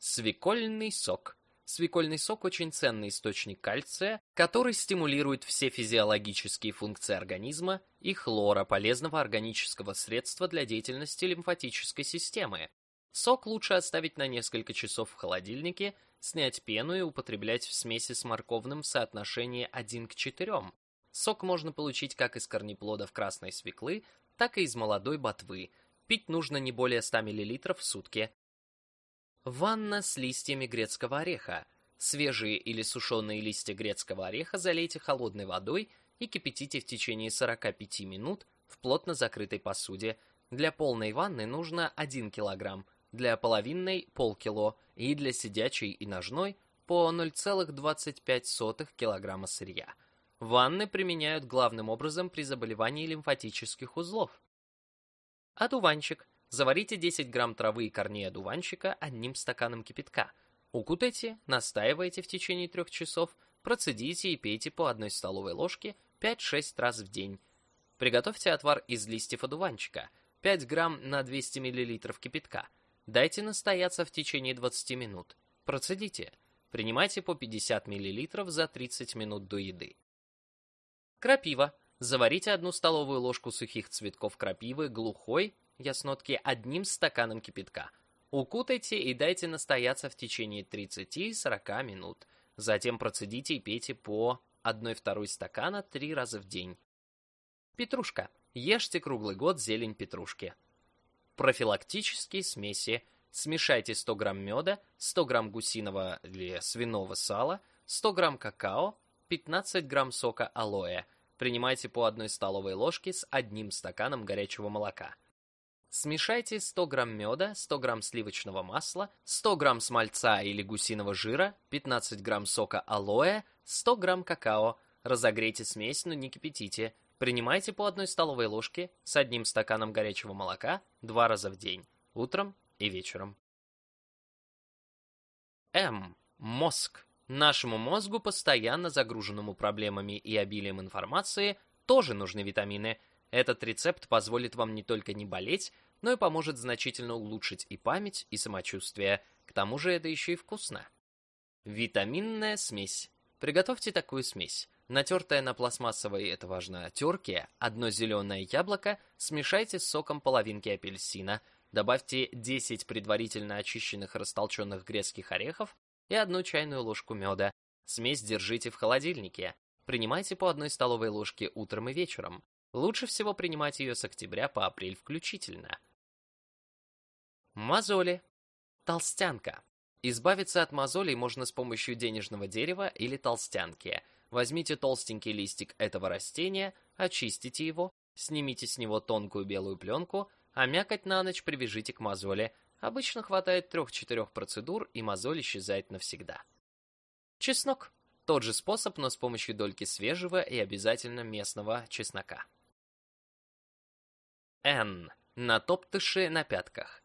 Свекольный сок. Свекольный сок очень ценный источник кальция, который стимулирует все физиологические функции организма и хлора, полезного органического средства для деятельности лимфатической системы, Сок лучше оставить на несколько часов в холодильнике, снять пену и употреблять в смеси с морковным в соотношении 1 к 4. Сок можно получить как из корнеплодов красной свеклы, так и из молодой ботвы. Пить нужно не более 100 мл в сутки. Ванна с листьями грецкого ореха. Свежие или сушеные листья грецкого ореха залейте холодной водой и кипятите в течение 45 минут в плотно закрытой посуде. Для полной ванны нужно 1 килограмм для половинной – полкило и для сидячей и ножной по 0,25 кг сырья. Ванны применяют главным образом при заболевании лимфатических узлов. Одуванчик. Заварите 10 грамм травы и корней одуванчика одним стаканом кипятка. Укутайте, настаивайте в течение 3 часов, процедите и пейте по одной столовой ложке 5-6 раз в день. Приготовьте отвар из листьев одуванчика, 5 грамм на 200 мл кипятка – Дайте настояться в течение 20 минут. Процедите. Принимайте по 50 мл за 30 минут до еды. Крапива. Заварите одну столовую ложку сухих цветков крапивы глухой, яснотки, одним стаканом кипятка. Укутайте и дайте настояться в течение 30-40 минут. Затем процедите и пейте по 1-2 стакана 3 раза в день. Петрушка. Ешьте круглый год зелень петрушки профилактические смеси. Смешайте 100 грамм меда, 100 грамм гусиного или свиного сала, 100 грамм какао, 15 грамм сока алоэ. Принимайте по одной столовой ложке с одним стаканом горячего молока. Смешайте 100 грамм меда, 100 грамм сливочного масла, 100 грамм смальца или гусиного жира, 15 грамм сока алоэ, 100 грамм какао. Разогрейте смесь, но не кипятите. Принимайте по одной столовой ложке с одним стаканом горячего молока два раза в день, утром и вечером. М. Мозг. Нашему мозгу, постоянно загруженному проблемами и обилием информации, тоже нужны витамины. Этот рецепт позволит вам не только не болеть, но и поможет значительно улучшить и память, и самочувствие. К тому же это еще и вкусно. Витаминная смесь. Приготовьте такую смесь. Натертое на пластмассовой, это важно, терке, одно зеленое яблоко смешайте с соком половинки апельсина, добавьте 10 предварительно очищенных растолченных грецких орехов и одну чайную ложку меда. Смесь держите в холодильнике. Принимайте по одной столовой ложке утром и вечером. Лучше всего принимать ее с октября по апрель включительно. Мозоли. Толстянка. Избавиться от мозолей можно с помощью денежного дерева или толстянки. Возьмите толстенький листик этого растения, очистите его, снимите с него тонкую белую пленку, а мякоть на ночь привяжите к мозоли. Обычно хватает 3-4 процедур, и мозоль исчезает навсегда. Чеснок. Тот же способ, но с помощью дольки свежего и обязательно местного чеснока. Н. Натоптыши на пятках.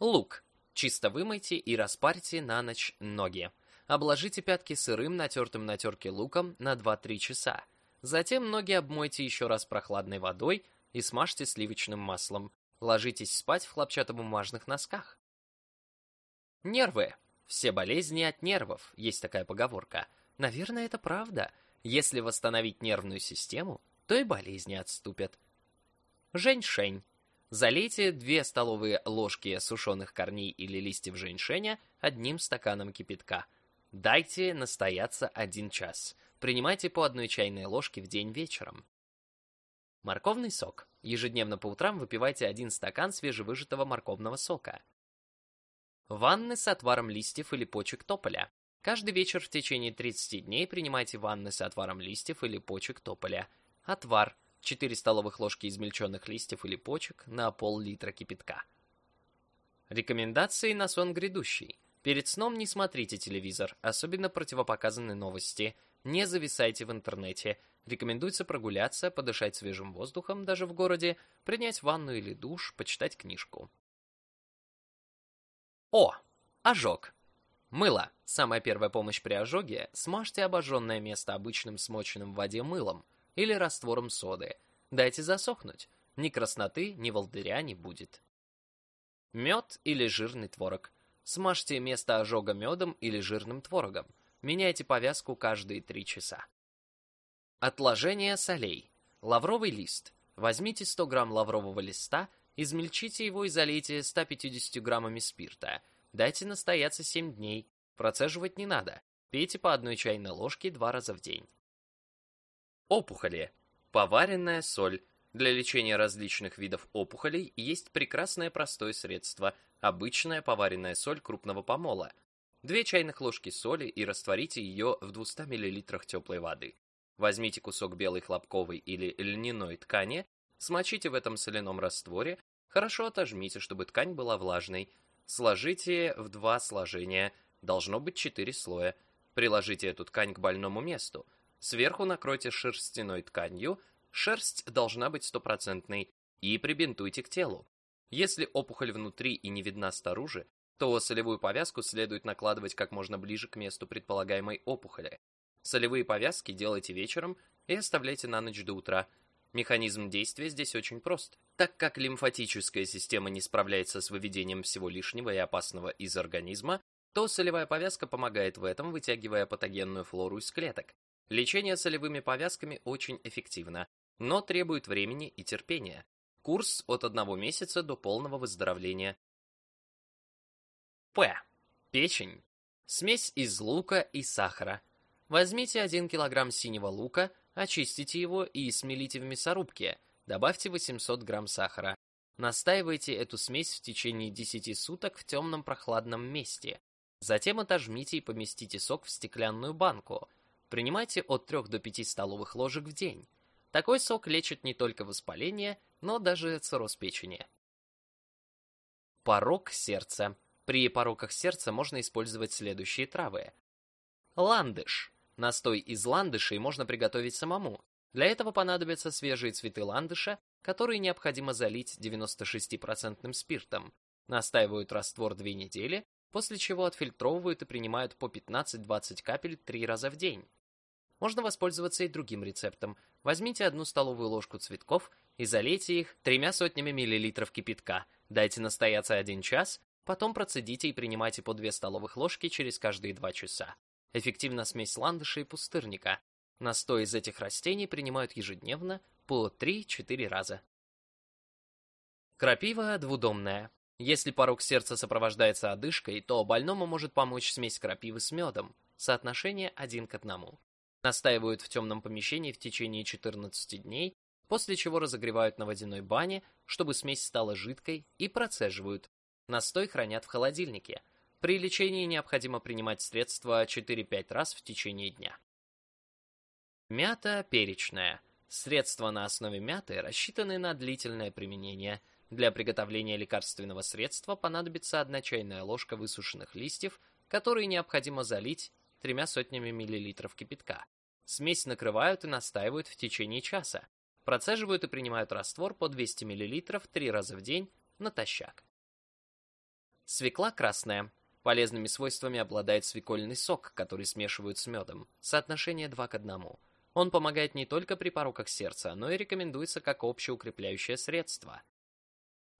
Лук. Чисто вымойте и распарьте на ночь ноги. Обложите пятки сырым, натертым на терке луком на 2-3 часа. Затем ноги обмойте еще раз прохладной водой и смажьте сливочным маслом. Ложитесь спать в хлопчатобумажных носках. Нервы. Все болезни от нервов, есть такая поговорка. Наверное, это правда. Если восстановить нервную систему, то и болезни отступят. Женьшень. Залейте 2 столовые ложки сушеных корней или листьев женьшеня одним стаканом кипятка. Дайте настояться 1 час. Принимайте по одной чайной ложке в день вечером. Морковный сок. Ежедневно по утрам выпивайте 1 стакан свежевыжатого морковного сока. Ванны с отваром листьев или почек тополя. Каждый вечер в течение 30 дней принимайте ванны с отваром листьев или почек тополя. Отвар 4 столовых ложки измельченных листьев или почек на пол-литра кипятка. Рекомендации на сон грядущий. Перед сном не смотрите телевизор, особенно противопоказаны новости. Не зависайте в интернете. Рекомендуется прогуляться, подышать свежим воздухом даже в городе, принять ванну или душ, почитать книжку. О! Ожог. Мыло. Самая первая помощь при ожоге. Смажьте обожженное место обычным смоченным в воде мылом или раствором соды. Дайте засохнуть. Ни красноты, ни волдыря не будет. Мед или жирный творог. Смажьте место ожога медом или жирным творогом. Меняйте повязку каждые 3 часа. Отложение солей. Лавровый лист. Возьмите 100 грамм лаврового листа, измельчите его и залейте 150 граммами спирта. Дайте настояться 7 дней. Процеживать не надо. Пейте по одной чайной ложке два раза в день. Опухоли. Поваренная соль. Для лечения различных видов опухолей есть прекрасное простое средство – обычная поваренная соль крупного помола. Две чайных ложки соли и растворите ее в 200 мл теплой воды. Возьмите кусок белой хлопковой или льняной ткани, смочите в этом соляном растворе, хорошо отожмите, чтобы ткань была влажной, сложите в два сложения, должно быть 4 слоя, приложите эту ткань к больному месту – Сверху накройте шерстяной тканью, шерсть должна быть стопроцентной, и прибинтуйте к телу. Если опухоль внутри и не видна снаружи, то солевую повязку следует накладывать как можно ближе к месту предполагаемой опухоли. Солевые повязки делайте вечером и оставляйте на ночь до утра. Механизм действия здесь очень прост. Так как лимфатическая система не справляется с выведением всего лишнего и опасного из организма, то солевая повязка помогает в этом, вытягивая патогенную флору из клеток. Лечение солевыми повязками очень эффективно, но требует времени и терпения. Курс от одного месяца до полного выздоровления. П. Печень. Смесь из лука и сахара. Возьмите 1 кг синего лука, очистите его и смелите в мясорубке. Добавьте 800 г сахара. Настаивайте эту смесь в течение 10 суток в темном прохладном месте. Затем отожмите и поместите сок в стеклянную банку. Принимайте от 3 до 5 столовых ложек в день. Такой сок лечит не только воспаление, но даже цирроз печени. Порок сердца. При пороках сердца можно использовать следующие травы. Ландыш. Настой из ландышей можно приготовить самому. Для этого понадобятся свежие цветы ландыша, которые необходимо залить 96% спиртом. Настаивают раствор 2 недели, после чего отфильтровывают и принимают по 15-20 капель 3 раза в день. Можно воспользоваться и другим рецептом. Возьмите одну столовую ложку цветков и залейте их тремя сотнями миллилитров кипятка. Дайте настояться один час, потом процедите и принимайте по 2 столовых ложки через каждые 2 часа. Эффективна смесь ландыша и пустырника. Настой из этих растений принимают ежедневно по 3-4 раза. Крапива двудомная. Если порог сердца сопровождается одышкой, то больному может помочь смесь крапивы с медом. Соотношение 1 к 1. Настаивают в темном помещении в течение 14 дней, после чего разогревают на водяной бане, чтобы смесь стала жидкой, и процеживают. Настой хранят в холодильнике. При лечении необходимо принимать средства 4-5 раз в течение дня. Мята перечная. Средства на основе мяты рассчитаны на длительное применение. Для приготовления лекарственного средства понадобится одна чайная ложка высушенных листьев, которые необходимо залить тремя сотнями миллилитров кипятка. Смесь накрывают и настаивают в течение часа. Процеживают и принимают раствор по 200 мл три раза в день натощак. Свекла красная. Полезными свойствами обладает свекольный сок, который смешивают с медом. Соотношение 2 к 1. Он помогает не только при пороках сердца, но и рекомендуется как общеукрепляющее средство.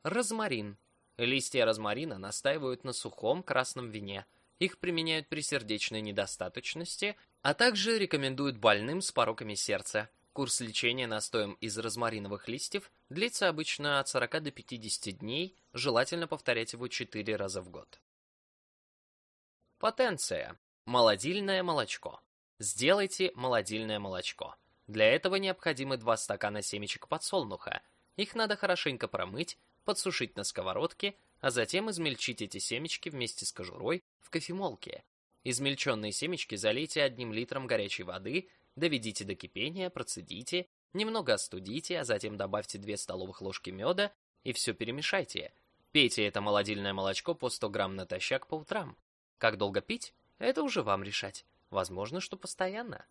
Розмарин. Листья розмарина настаивают на сухом красном вине. Их применяют при сердечной недостаточности, а также рекомендуют больным с пороками сердца. Курс лечения настоем из розмариновых листьев длится обычно от 40 до 50 дней, желательно повторять его 4 раза в год. Потенция. Молодильное молочко. Сделайте молодильное молочко. Для этого необходимы 2 стакана семечек подсолнуха. Их надо хорошенько промыть, подсушить на сковородке, а затем измельчить эти семечки вместе с кожурой в кофемолке. Измельченные семечки залейте одним литром горячей воды, доведите до кипения, процедите, немного остудите, а затем добавьте 2 столовых ложки меда и все перемешайте. Пейте это молодильное молочко по 100 грамм натощак по утрам. Как долго пить, это уже вам решать. Возможно, что постоянно.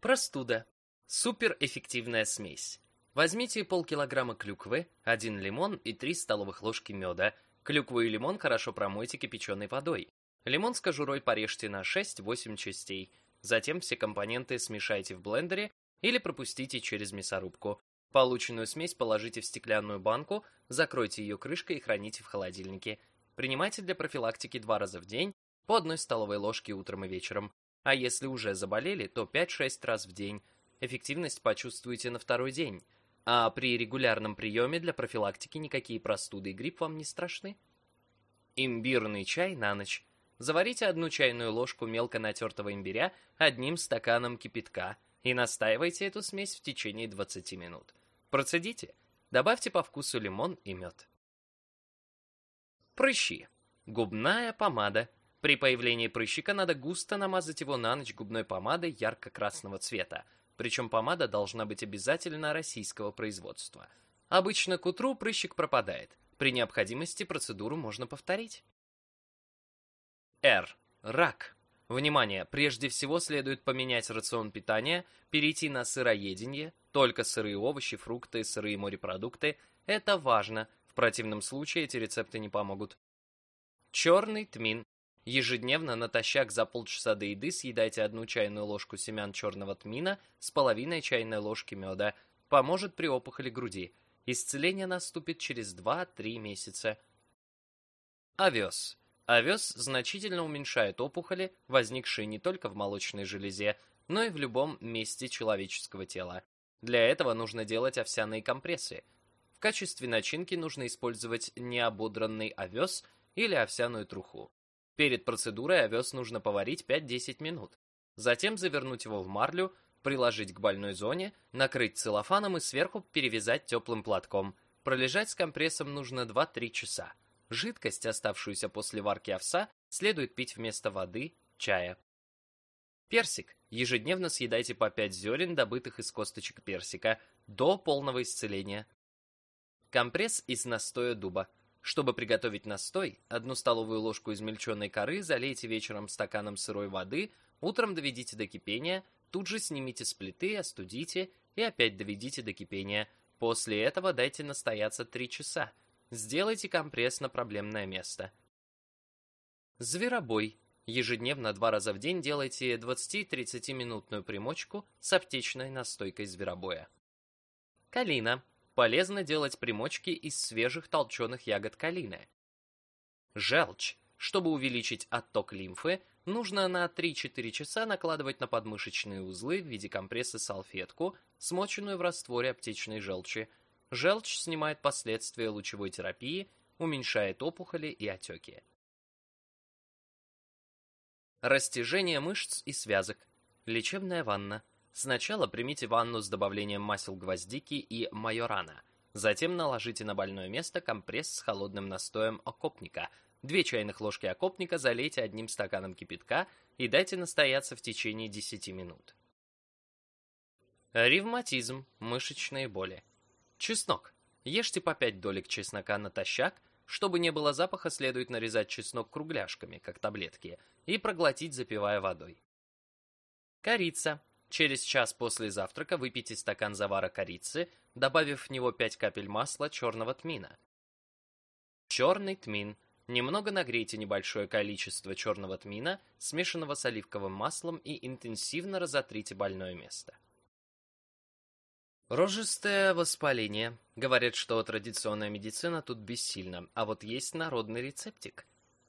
Простуда. Суперэффективная смесь. Возьмите полкилограмма клюквы, один лимон и 3 столовых ложки меда. Клюкву и лимон хорошо промойте кипяченой водой. Лимон с кожурой порежьте на 6-8 частей. Затем все компоненты смешайте в блендере или пропустите через мясорубку. Полученную смесь положите в стеклянную банку, закройте ее крышкой и храните в холодильнике. Принимайте для профилактики два раза в день, по одной столовой ложке утром и вечером. А если уже заболели, то 5-6 раз в день. Эффективность почувствуете на второй день. А при регулярном приеме для профилактики никакие простуды и грипп вам не страшны. Имбирный чай на ночь. Заварите одну чайную ложку мелко натертого имбиря одним стаканом кипятка и настаивайте эту смесь в течение 20 минут. Процедите. Добавьте по вкусу лимон и мед. Прыщи. Губная помада. При появлении прыщика надо густо намазать его на ночь губной помадой ярко-красного цвета. Причем помада должна быть обязательно российского производства. Обычно к утру прыщик пропадает. При необходимости процедуру можно повторить. Р. Рак. Внимание, прежде всего следует поменять рацион питания, перейти на сыроедение, только сырые овощи, фрукты, сырые морепродукты. Это важно, в противном случае эти рецепты не помогут. Черный тмин. Ежедневно натощак за полчаса до еды съедайте одну чайную ложку семян черного тмина с половиной чайной ложки меда. Поможет при опухоли груди. Исцеление наступит через 2-3 месяца. Овес. Овес значительно уменьшает опухоли, возникшие не только в молочной железе, но и в любом месте человеческого тела. Для этого нужно делать овсяные компрессы – в качестве начинки нужно использовать неободранный овес или овсяную труху. Перед процедурой овес нужно поварить 5-10 минут. Затем завернуть его в марлю, приложить к больной зоне, накрыть целлофаном и сверху перевязать теплым платком. Пролежать с компрессом нужно 2-3 часа. Жидкость, оставшуюся после варки овса, следует пить вместо воды, чая. Персик. Ежедневно съедайте по 5 зерен, добытых из косточек персика, до полного исцеления. Компресс из настоя дуба. Чтобы приготовить настой, одну столовую ложку измельченной коры залейте вечером стаканом сырой воды, утром доведите до кипения, тут же снимите с плиты, остудите и опять доведите до кипения. После этого дайте настояться 3 часа. Сделайте компресс на проблемное место. Зверобой. Ежедневно два раза в день делайте 20-30 минутную примочку с аптечной настойкой зверобоя. Калина. Полезно делать примочки из свежих толченых ягод калины. Желчь. Чтобы увеличить отток лимфы, нужно на 3-4 часа накладывать на подмышечные узлы в виде компресса салфетку, смоченную в растворе аптечной желчи. Желчь снимает последствия лучевой терапии, уменьшает опухоли и отеки. Растяжение мышц и связок. Лечебная ванна. Сначала примите ванну с добавлением масел гвоздики и майорана. Затем наложите на больное место компресс с холодным настоем окопника – Две чайных ложки окопника залейте одним стаканом кипятка и дайте настояться в течение 10 минут. Ревматизм, мышечные боли. Чеснок. Ешьте по 5 долек чеснока натощак, чтобы не было запаха, следует нарезать чеснок кругляшками, как таблетки, и проглотить, запивая водой. Корица. Через час после завтрака выпейте стакан завара корицы, добавив в него 5 капель масла черного тмина. Черный тмин – Немного нагрейте небольшое количество черного тмина, смешанного с оливковым маслом, и интенсивно разотрите больное место. Рожистое воспаление. Говорят, что традиционная медицина тут бессильна, а вот есть народный рецептик.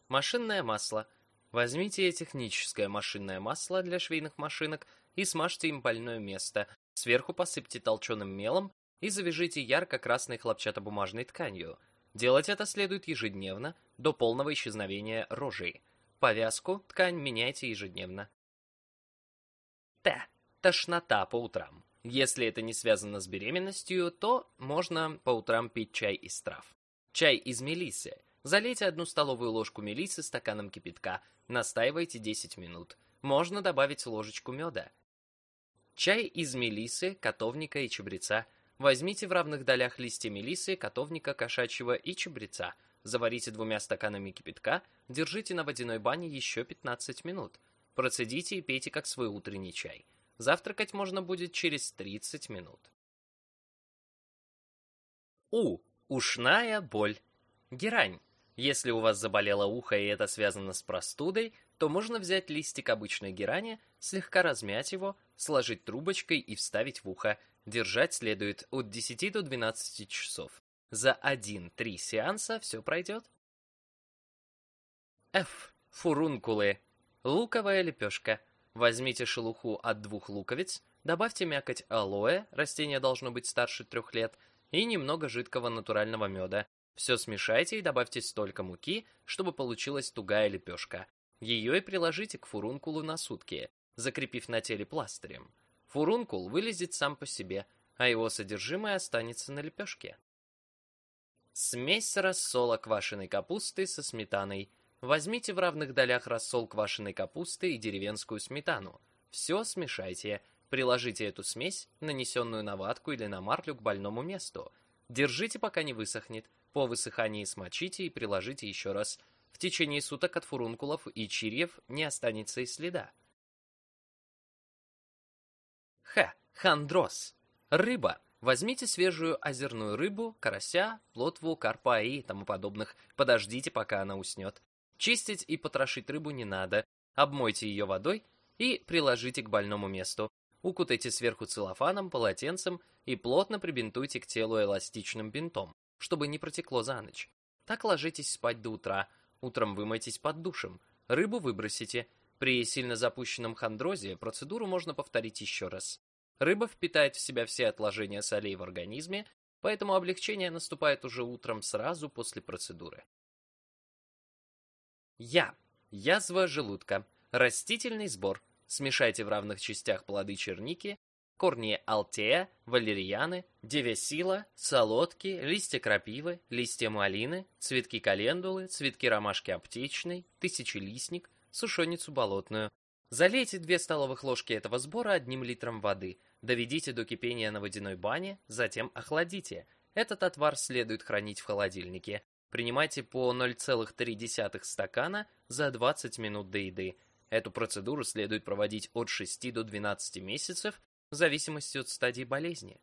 Машинное масло. Возьмите техническое машинное масло для швейных машинок и смажьте им больное место. Сверху посыпьте толченым мелом и завяжите ярко-красной хлопчатобумажной тканью – Делать это следует ежедневно, до полного исчезновения рожей. Повязку, ткань меняйте ежедневно. Т. Тошнота по утрам. Если это не связано с беременностью, то можно по утрам пить чай из трав. Чай из мелиссы. Залейте одну столовую ложку мелиссы стаканом кипятка, настаивайте 10 минут. Можно добавить ложечку меда. Чай из мелиссы, котовника и чабреца – Возьмите в равных долях листья мелисы, котовника, кошачьего и чабреца. Заварите двумя стаканами кипятка, держите на водяной бане еще 15 минут. Процедите и пейте как свой утренний чай. Завтракать можно будет через 30 минут. У. Ушная боль. Герань. Если у вас заболело ухо и это связано с простудой, то можно взять листик обычной герани, слегка размять его, сложить трубочкой и вставить в ухо – Держать следует от 10 до 12 часов. За 1-3 сеанса все пройдет. F. Фурункулы. Луковая лепешка. Возьмите шелуху от двух луковиц, добавьте мякоть алоэ, растение должно быть старше трех лет, и немного жидкого натурального меда. Все смешайте и добавьте столько муки, чтобы получилась тугая лепешка. Ее и приложите к фурункулу на сутки, закрепив на теле пластырем. Фурункул вылезет сам по себе, а его содержимое останется на лепешке. Смесь рассола квашеной капусты со сметаной. Возьмите в равных долях рассол квашеной капусты и деревенскую сметану. Все смешайте. Приложите эту смесь, нанесенную на ватку или на марлю, к больному месту. Держите, пока не высохнет. По высыхании смочите и приложите еще раз. В течение суток от фурункулов и чирьев не останется и следа. Х. Хандроз. Рыба. Возьмите свежую озерную рыбу, карася, плотву, карпа и тому подобных. Подождите, пока она уснет. Чистить и потрошить рыбу не надо. Обмойте ее водой и приложите к больному месту. Укутайте сверху целлофаном, полотенцем и плотно прибинтуйте к телу эластичным бинтом, чтобы не протекло за ночь. Так ложитесь спать до утра. Утром вымойтесь под душем. Рыбу выбросите. При сильно запущенном хондрозе процедуру можно повторить еще раз. Рыба впитает в себя все отложения солей в организме, поэтому облегчение наступает уже утром сразу после процедуры. Я. Язва желудка. Растительный сбор. Смешайте в равных частях плоды черники, корни алтея, валерьяны, девесила, солодки, листья крапивы, листья малины, цветки календулы, цветки ромашки аптечной, тысячелистник, сушеницу болотную. Залейте 2 столовых ложки этого сбора одним литром воды. Доведите до кипения на водяной бане, затем охладите. Этот отвар следует хранить в холодильнике. Принимайте по 0,3 стакана за 20 минут до еды. Эту процедуру следует проводить от 6 до 12 месяцев в зависимости от стадии болезни.